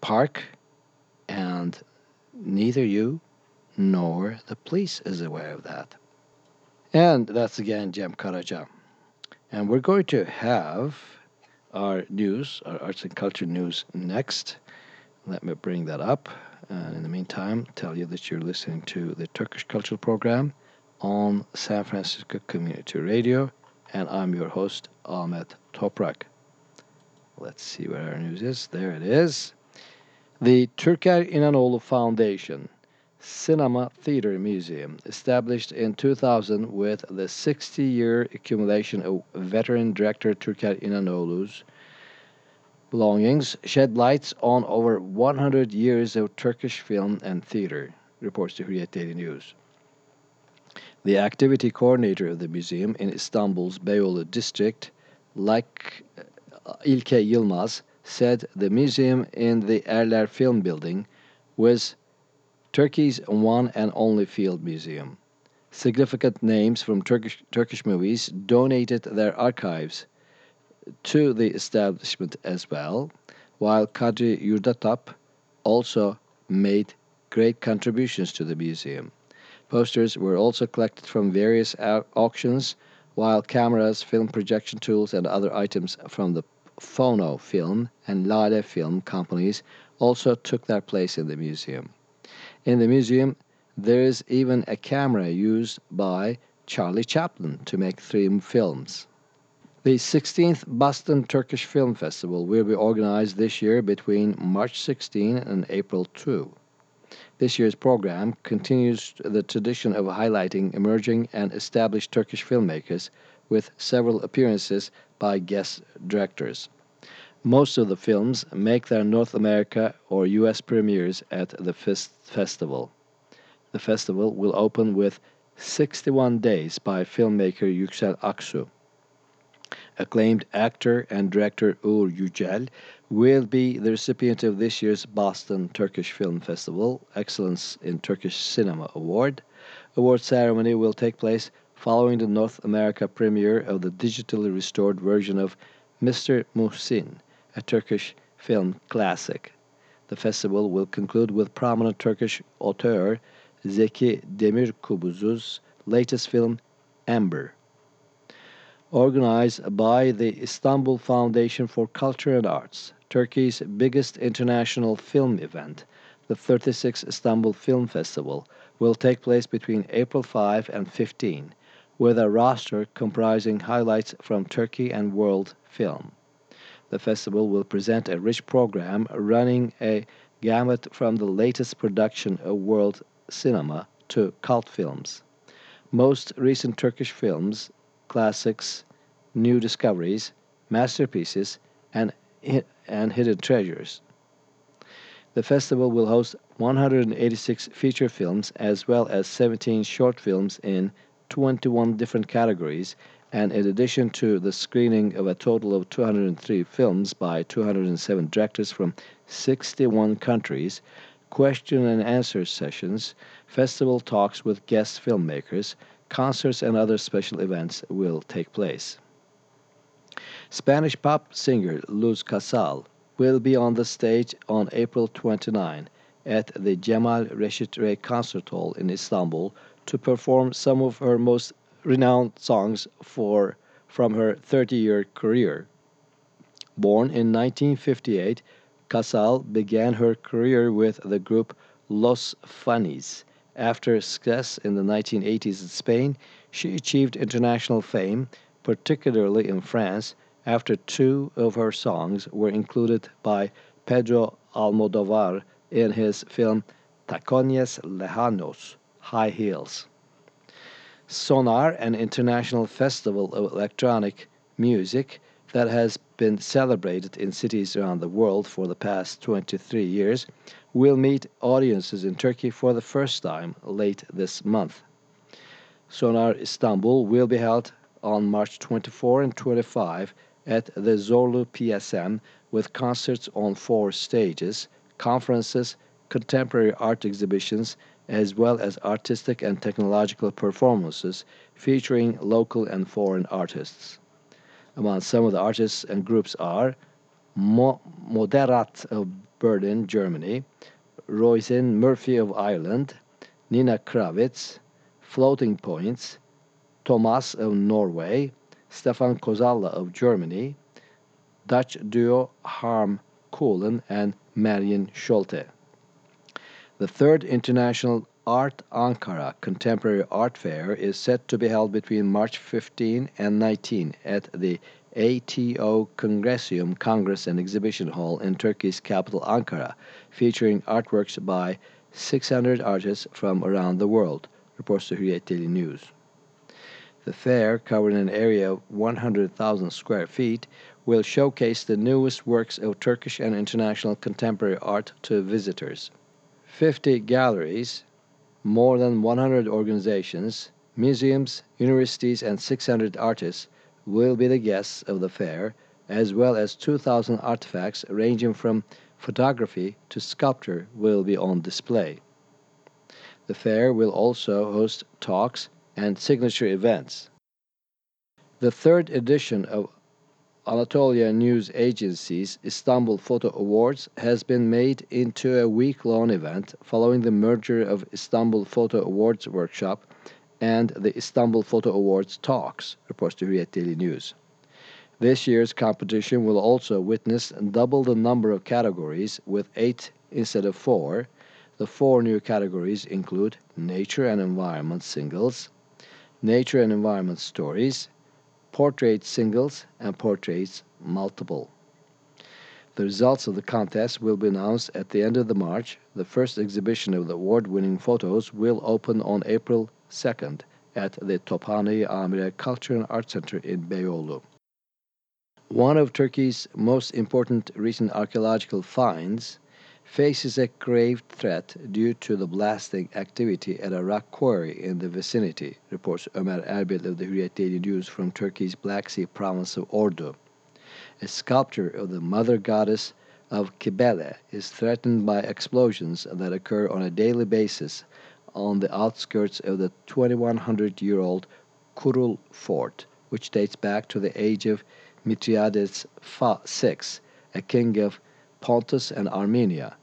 park, and neither you nor the police is aware of that. And that's again Cem Karaca. And we're going to have our news, our arts and culture news next. Let me bring that up. And in the meantime, tell you that you're listening to the Turkish Cultural Program on San Francisco Community Radio. And I'm your host, Ahmet Toprak. Let's see where our news is. There it is. The Türker İnanoğlu Foundation Cinema Theater Museum, established in 2000 with the 60 year accumulation of veteran director Türker İnanoğlu's belongings, shed lights on over 100 years of Turkish film and theater, reports the Hürriyet Daily News. The activity coordinator of the museum in Istanbul's Beyoğlu district, like uh, Ilke Yilmaz, said the museum in the Erler Film Building was Turkey's one and only field museum. Significant names from Turkish, Turkish movies donated their archives to the establishment as well, while Kadri Yurdatap also made great contributions to the museum. Posters were also collected from various auctions, while cameras, film projection tools, and other items from the Fono Film and Lale Film companies also took their place in the museum. In the museum, there is even a camera used by Charlie Chaplin to make three films. The 16th Boston Turkish Film Festival will be organized this year between March 16 and April 2. This year's program continues the tradition of highlighting emerging and established Turkish filmmakers with several appearances by guest directors. Most of the films make their North America or US premieres at the festival. The festival will open with 61 Days by filmmaker Yüksel Aksu. Acclaimed actor and director Uğur Yücel will be the recipient of this year's Boston Turkish Film Festival Excellence in Turkish Cinema Award. Award ceremony will take place following the North America premiere of the digitally restored version of Mr. Muhsin, a Turkish film classic. The festival will conclude with prominent Turkish author Zeki Demirkubuz's latest film, Amber. Organized by the Istanbul Foundation for Culture and Arts, Turkey's biggest international film event, the 36th Istanbul Film Festival, will take place between April 5 and 15, with a roster comprising highlights from Turkey and world film. The festival will present a rich program running a gamut from the latest production of world cinema to cult films. Most recent Turkish films, classics, new discoveries, masterpieces, and, and hidden treasures. The festival will host 186 feature films as well as 17 short films in 21 different categories and in addition to the screening of a total of 203 films by 207 directors from 61 countries, question and answer sessions, festival talks with guest filmmakers, concerts, and other special events will take place. Spanish pop singer Luz Casal will be on the stage on April 29 at the Cemal Reşit Rey Concert Hall in Istanbul to perform some of her most renowned songs for from her 30-year career. Born in 1958, Casal began her career with the group Los Funnies. After success in the 1980s in Spain, she achieved international fame, particularly in France, after two of her songs were included by Pedro Almodovar in his film Tacones Lejanos, High Heels. Sonar, an international festival of electronic music that has been celebrated in cities around the world for the past 23 years, will meet audiences in Turkey for the first time late this month. Sonar Istanbul will be held on March 24 and 25 at the Zorlu PSM with concerts on four stages, conferences, contemporary art exhibitions, as well as artistic and technological performances featuring local and foreign artists. Among some of the artists and groups are Mo- Moderat of Berlin, Germany, Roisin Murphy of Ireland, Nina Kraviz, Floating Points, Thomas of Norway, Stefan Kozalla of Germany, Dutch duo Harm Kolen and Marion Scholte. The third International Art Ankara Contemporary Art Fair is set to be held between March 15 and 19 at the ATO Congressium Congress and Exhibition Hall in Turkey's capital Ankara, featuring artworks by 600 artists from around the world, reports the Hürriyet Daily News. The fair, covering an area of 100,000 square feet, will showcase the newest works of Turkish and international contemporary art to visitors. 50 galleries, more than 100 organizations, museums, universities, and 600 artists will be the guests of the fair, as well as 2,000 artifacts ranging from photography to sculpture will be on display. The fair will also host talks and signature events. The third edition of Anatolia News Agency's Istanbul Photo Awards has been made into a week-long event following the merger of Istanbul Photo Awards Workshop and the Istanbul Photo Awards Talks, reports the Hürriyet Daily News. This year's competition will also witness double the number of categories with eight instead of four. The four new categories include Nature and Environment Singles, Nature and Environment Stories, portrait singles, and portraits multiple. The results of the contest will be announced at the end of the March. The first exhibition of the award-winning photos will open on April 2nd at the Tophane Amire Culture and Art Center in Beyoğlu. One of Turkey's most important recent archaeological finds faces a grave threat due to the blasting activity at a rock quarry in the vicinity, reports Ömer Erbil of the Hürriyet Daily News from Turkey's Black Sea province of Ordu. A sculpture of the mother goddess of Kibele is threatened by explosions that occur on a daily basis on the outskirts of the 2100-year-old Kurul Fort, which dates back to the age of Mithridates VI, a king of Pontus and Armenia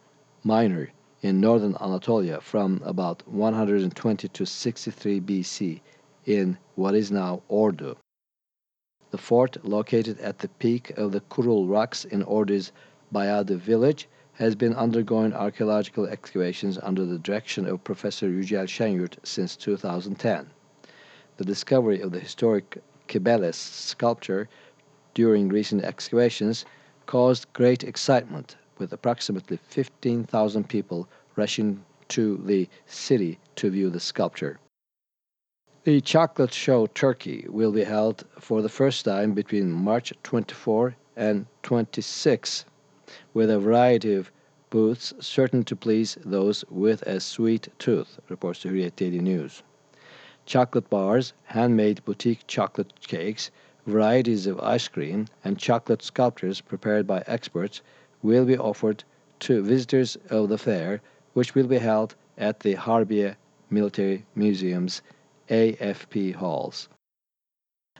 Minor in northern Anatolia from about 120 to 63 BC in what is now Ordu. The fort, located at the peak of the Kurul Rocks in Ordu's Bayadı village, has been undergoing archaeological excavations under the direction of Professor Yücel Şenyurt since 2010. The discovery of the historic Kibeles sculpture during recent excavations caused great excitement, with approximately 15,000 people rushing to the city to view the sculpture. The Chocolate Show Turkey will be held for the first time between March 24 and 26, with a variety of booths certain to please those with a sweet tooth, reports the Hürriyet Daily News. Chocolate bars, handmade boutique chocolate cakes, varieties of ice cream, and chocolate sculptures prepared by experts will be offered to visitors of the fair, which will be held at the Harbiye Military Museum's AFP halls.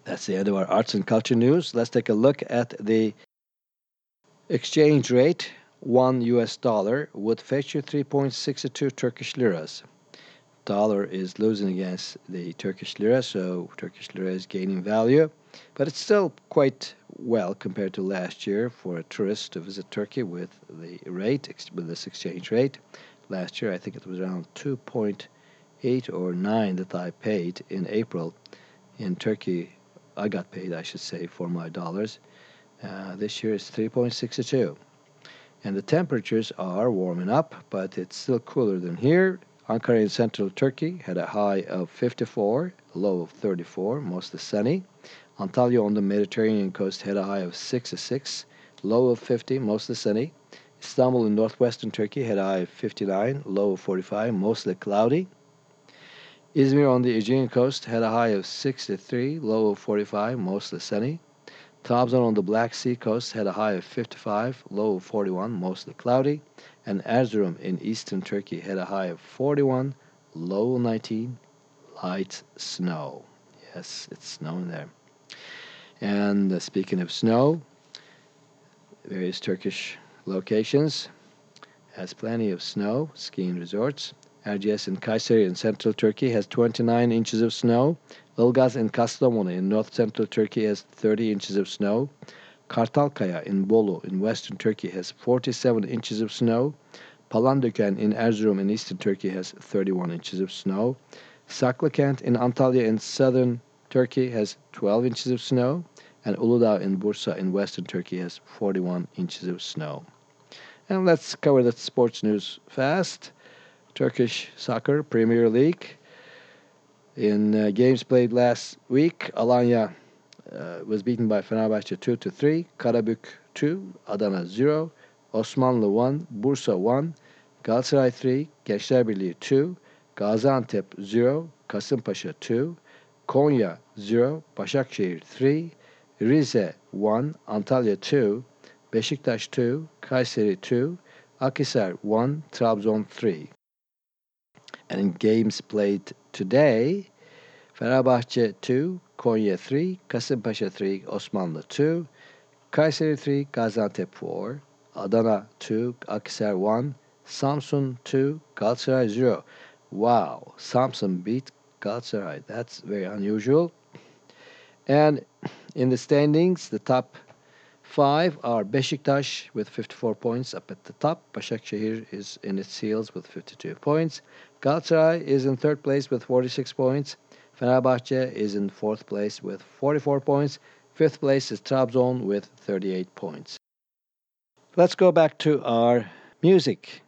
That's the end of our arts and culture news. Let's take a look at the exchange rate. One US dollar would fetch you 3.62 Turkish liras. Dollar is losing against the Turkish lira, so Turkish lira is gaining value, but it's still quite well compared to last year for a tourist to visit Turkey with the rate, with this exchange rate. Last year, I think it was around 2.8 or 9 that I paid in April in Turkey. I got paid, I should say, for my dollars. Uh, this year it's 3.62. And the temperatures are warming up, but it's still cooler than here. Ankara in central Turkey had a high of 54, a low of 34, mostly sunny. Antalya on the Mediterranean coast had a high of 66, low of 50, mostly sunny. Istanbul in northwestern Turkey had a high of 59, low of 45, mostly cloudy. Izmir on the Aegean coast had a high of 63, low of 45, mostly sunny. Trabzon on the Black Sea coast had a high of 55, low of 41, mostly cloudy. And Erzurum in eastern Turkey had a high of 41, low of 19, light snow. Yes, it's snowing there. And uh, speaking of snow, various Turkish locations has plenty of snow, skiing resorts. Erciyes in Kayseri in central Turkey has 29 inches of snow. Ilgaz in Kastamonu in north central Turkey has 30 inches of snow. Kartalkaya in Bolu in western Turkey has 47 inches of snow. Palandöken in Erzurum in eastern Turkey has 31 inches of snow. Saklıkent in Antalya in southern Turkey has 12 inches of snow. And Uludağ in Bursa in western Turkey has 41 inches of snow. And let's cover the sports news fast. Turkish Soccer Premier League. In uh, games played last week, Alanya uh, was beaten by Fenerbahçe 2 to 3, Karabük 2, Adana 0, Osmanlı 1, Bursa 1, Galatasaray 3, Gençlerbirliği 2, Gaziantep 0, Kasımpaşa 2, Konya 0, Başakşehir 3, Rize 1, Antalya 2, Beşiktaş 2, Kayseri 2, Akhisar 1, Trabzon 3. And in games played today, Fenerbahçe 2, Konya 3, Kasımpaşa 3, Osmanlı 2, Kayseri 3, Gaziantep 4, Adana 2, Akhisar 1, Samsun 2, Galatasaray 0. Wow, Samsun beat Galatasaray. That's very unusual. And in the standings, the top five are Beşiktaş with 54 points up at the top. Başakşehir is in its heels with 52 points. Galatasaray is in third place with 46 points. Fenerbahçe is in fourth place with 44 points. Fifth place is Trabzon with 38 points. Let's go back to our music.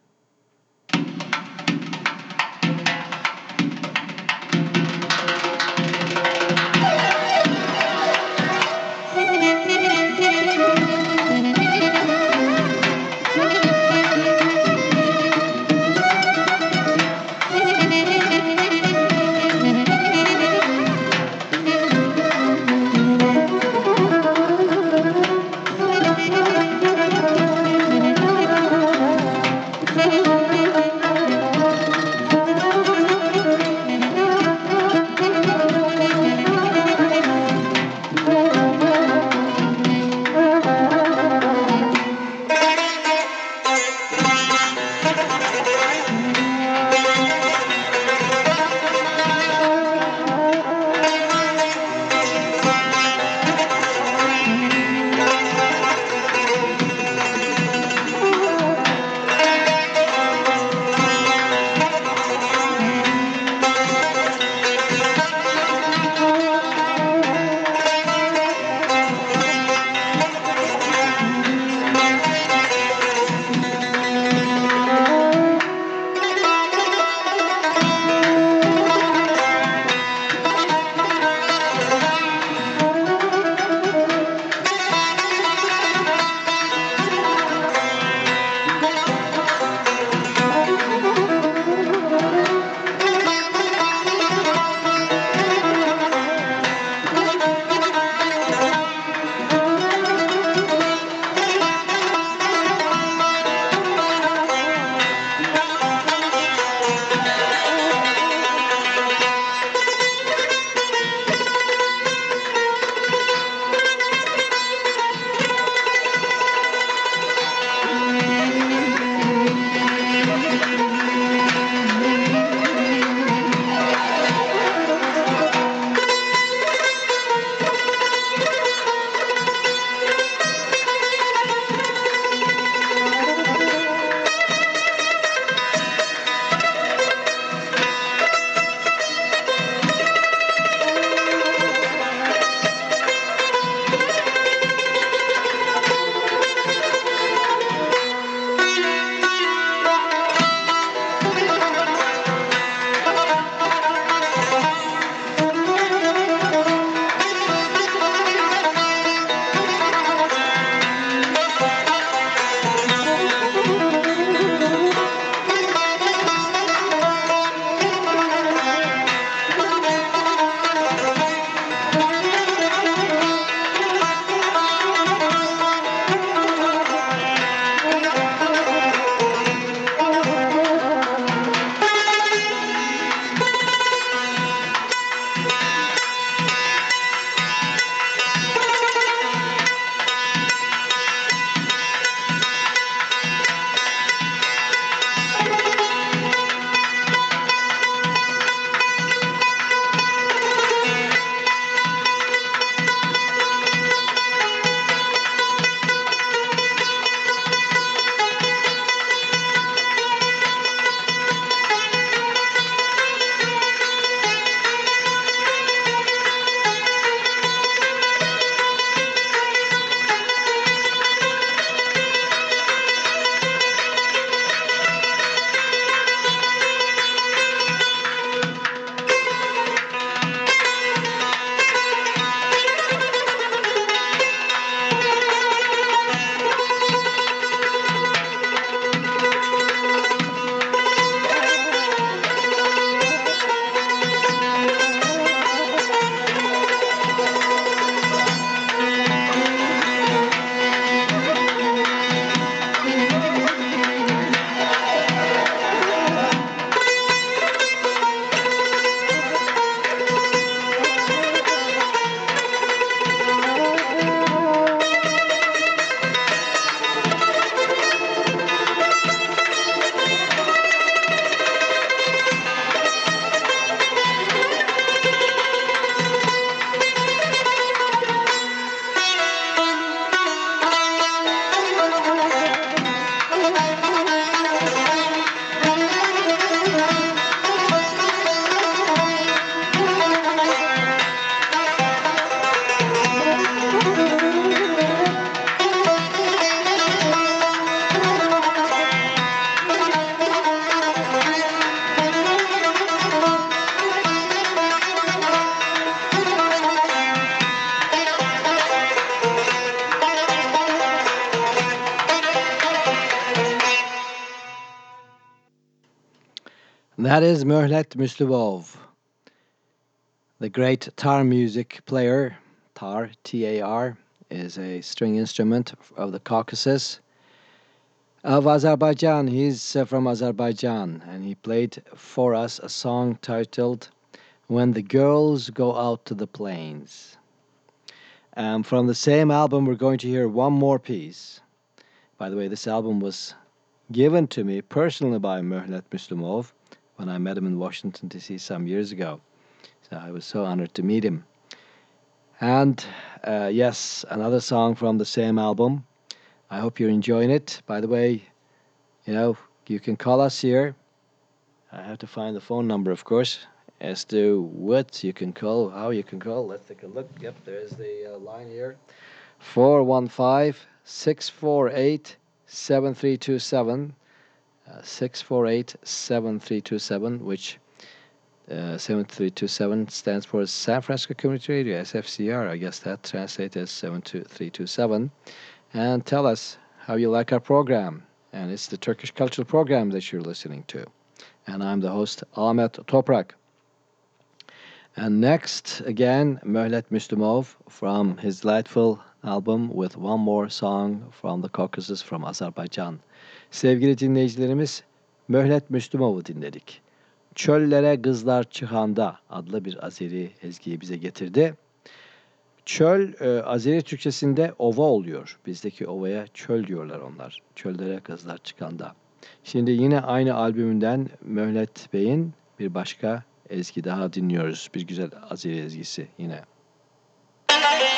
Is Möhlet Müslümov, the great tar music player. Tar, T-A-R, is a string instrument of the Caucasus of Azerbaijan. He's uh, from Azerbaijan, and he played for us a song titled "When the Girls Go Out to the Plains." Um, from the same album, we're going to hear one more piece. By the way, this album was given to me personally by Möhlet Müslümov when I met him in Washington, D.C. some years ago. So I was so honored to meet him. And uh, yes, another song from the same album. I hope you're enjoying it. By the way, you know, you can call us here. I have to find the phone number, of course, as to what you can call, how you can call. Let's take a look. Yep, there's the uh, line here 415 648 7327. Uh, 648 7327, which uh, 7327 stands for San Francisco Community Radio, SFCR. I guess that translates as 72327. And tell us how you like our program. And it's the Turkish Cultural Program that you're listening to. And I'm the host, Ahmet Toprak. And next, again, Möhlet Müslümov from his delightful album with one more song from the Caucasus from Azerbaijan. Sevgili dinleyicilerimiz, Möhlet Müslümov'u dinledik. Çöllere Kızlar Çıhanda adlı bir Azeri ezgiyi bize getirdi. Çöl, e, Azeri Türkçesinde ova oluyor. Bizdeki ovaya çöl diyorlar onlar. Çöllere Kızlar Çıkanda. Şimdi yine aynı albümünden Möhlet Bey'in bir başka ezgi daha dinliyoruz. Bir güzel Azeri ezgisi yine. What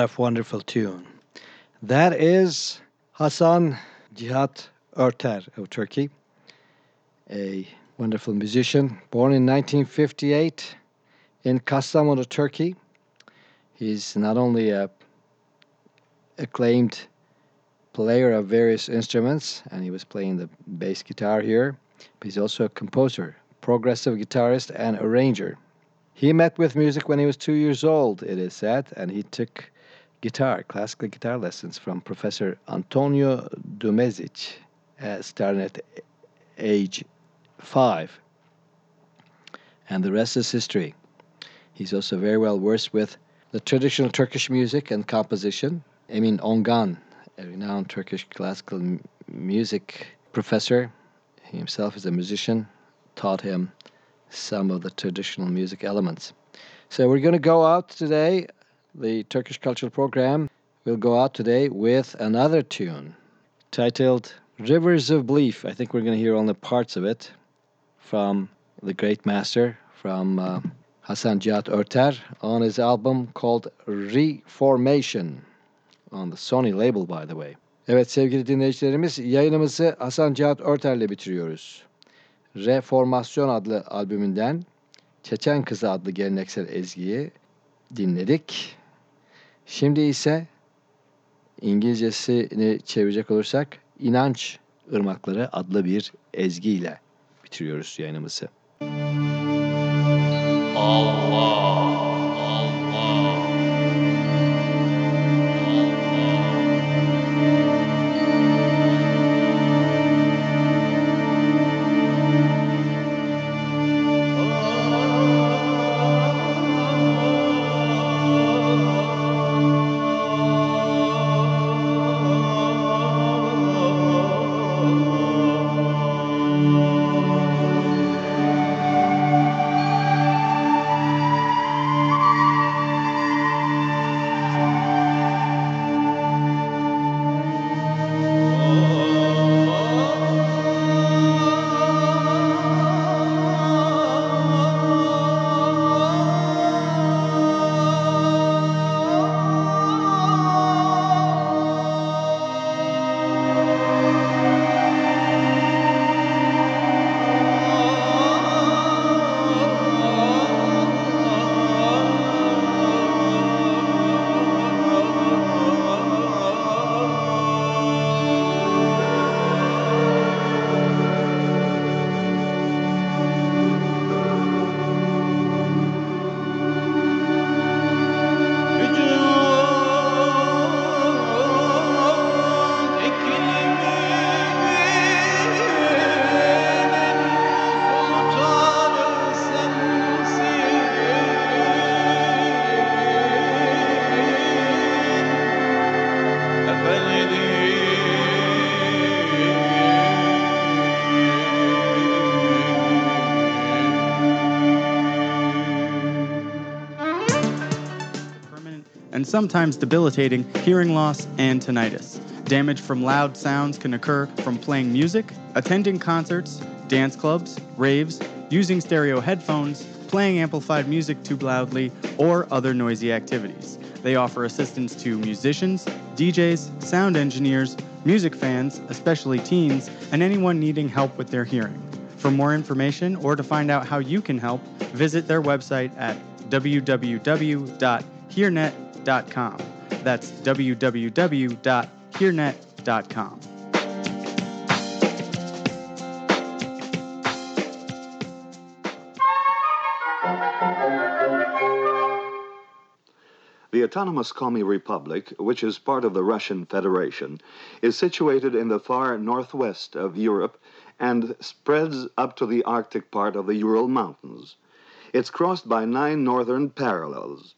a wonderful tune. That is Hasan Cihat Örter of Turkey, a wonderful musician, born in 1958 in Kastamonu, Turkey. He's not only a acclaimed player of various instruments, and he was playing the bass guitar here, but he's also a composer, progressive guitarist, and arranger. He met with music when he was two years old, it is said, and he took guitar, classical guitar lessons from Professor Antonio Dumezic, uh, starting at age five. And the rest is history. He's also very well versed with the traditional Turkish music and composition. Emin Ongan, a renowned Turkish classical m- music professor, he himself is a musician, taught him some of the traditional music elements. So we're going to go out today the Turkish Cultural Program will go out today with another tune titled Rivers of Belief. I think we're going to hear only parts of it from the great master, from uh, Hasan Cihat Örter, on his album called Reformation, on the Sony label by the way. Evet sevgili dinleyicilerimiz yayınımızı Hasan Cihat Örter ile bitiriyoruz. Reformasyon adlı albümünden Çeçen Kızı adlı geleneksel ezgiyi dinledik. Şimdi ise İngilizcesini çevirecek olursak İnanç Irmakları adlı bir ezgiyle bitiriyoruz yayınımızı. Allah sometimes debilitating hearing loss and tinnitus. Damage from loud sounds can occur from playing music, attending concerts, dance clubs, raves, using stereo headphones, playing amplified music too loudly, or other noisy activities. They offer assistance to musicians, DJs, sound engineers, music fans, especially teens, and anyone needing help with their hearing. For more information or to find out how you can help, visit their website at www.hearnet.com. That's www.hearnet.com. The autonomous Komi Republic, which is part of the Russian Federation, is situated in the far northwest of Europe and spreads up to the Arctic part of the Ural Mountains. It's crossed by nine northern parallels.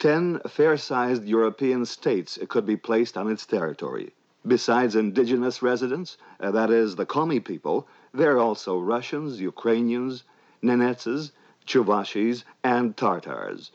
Ten fair-sized European states could be placed on its territory. Besides indigenous residents, uh, that is, the Komi people, there are also Russians, Ukrainians, Nenetses, Chuvashis, and Tartars.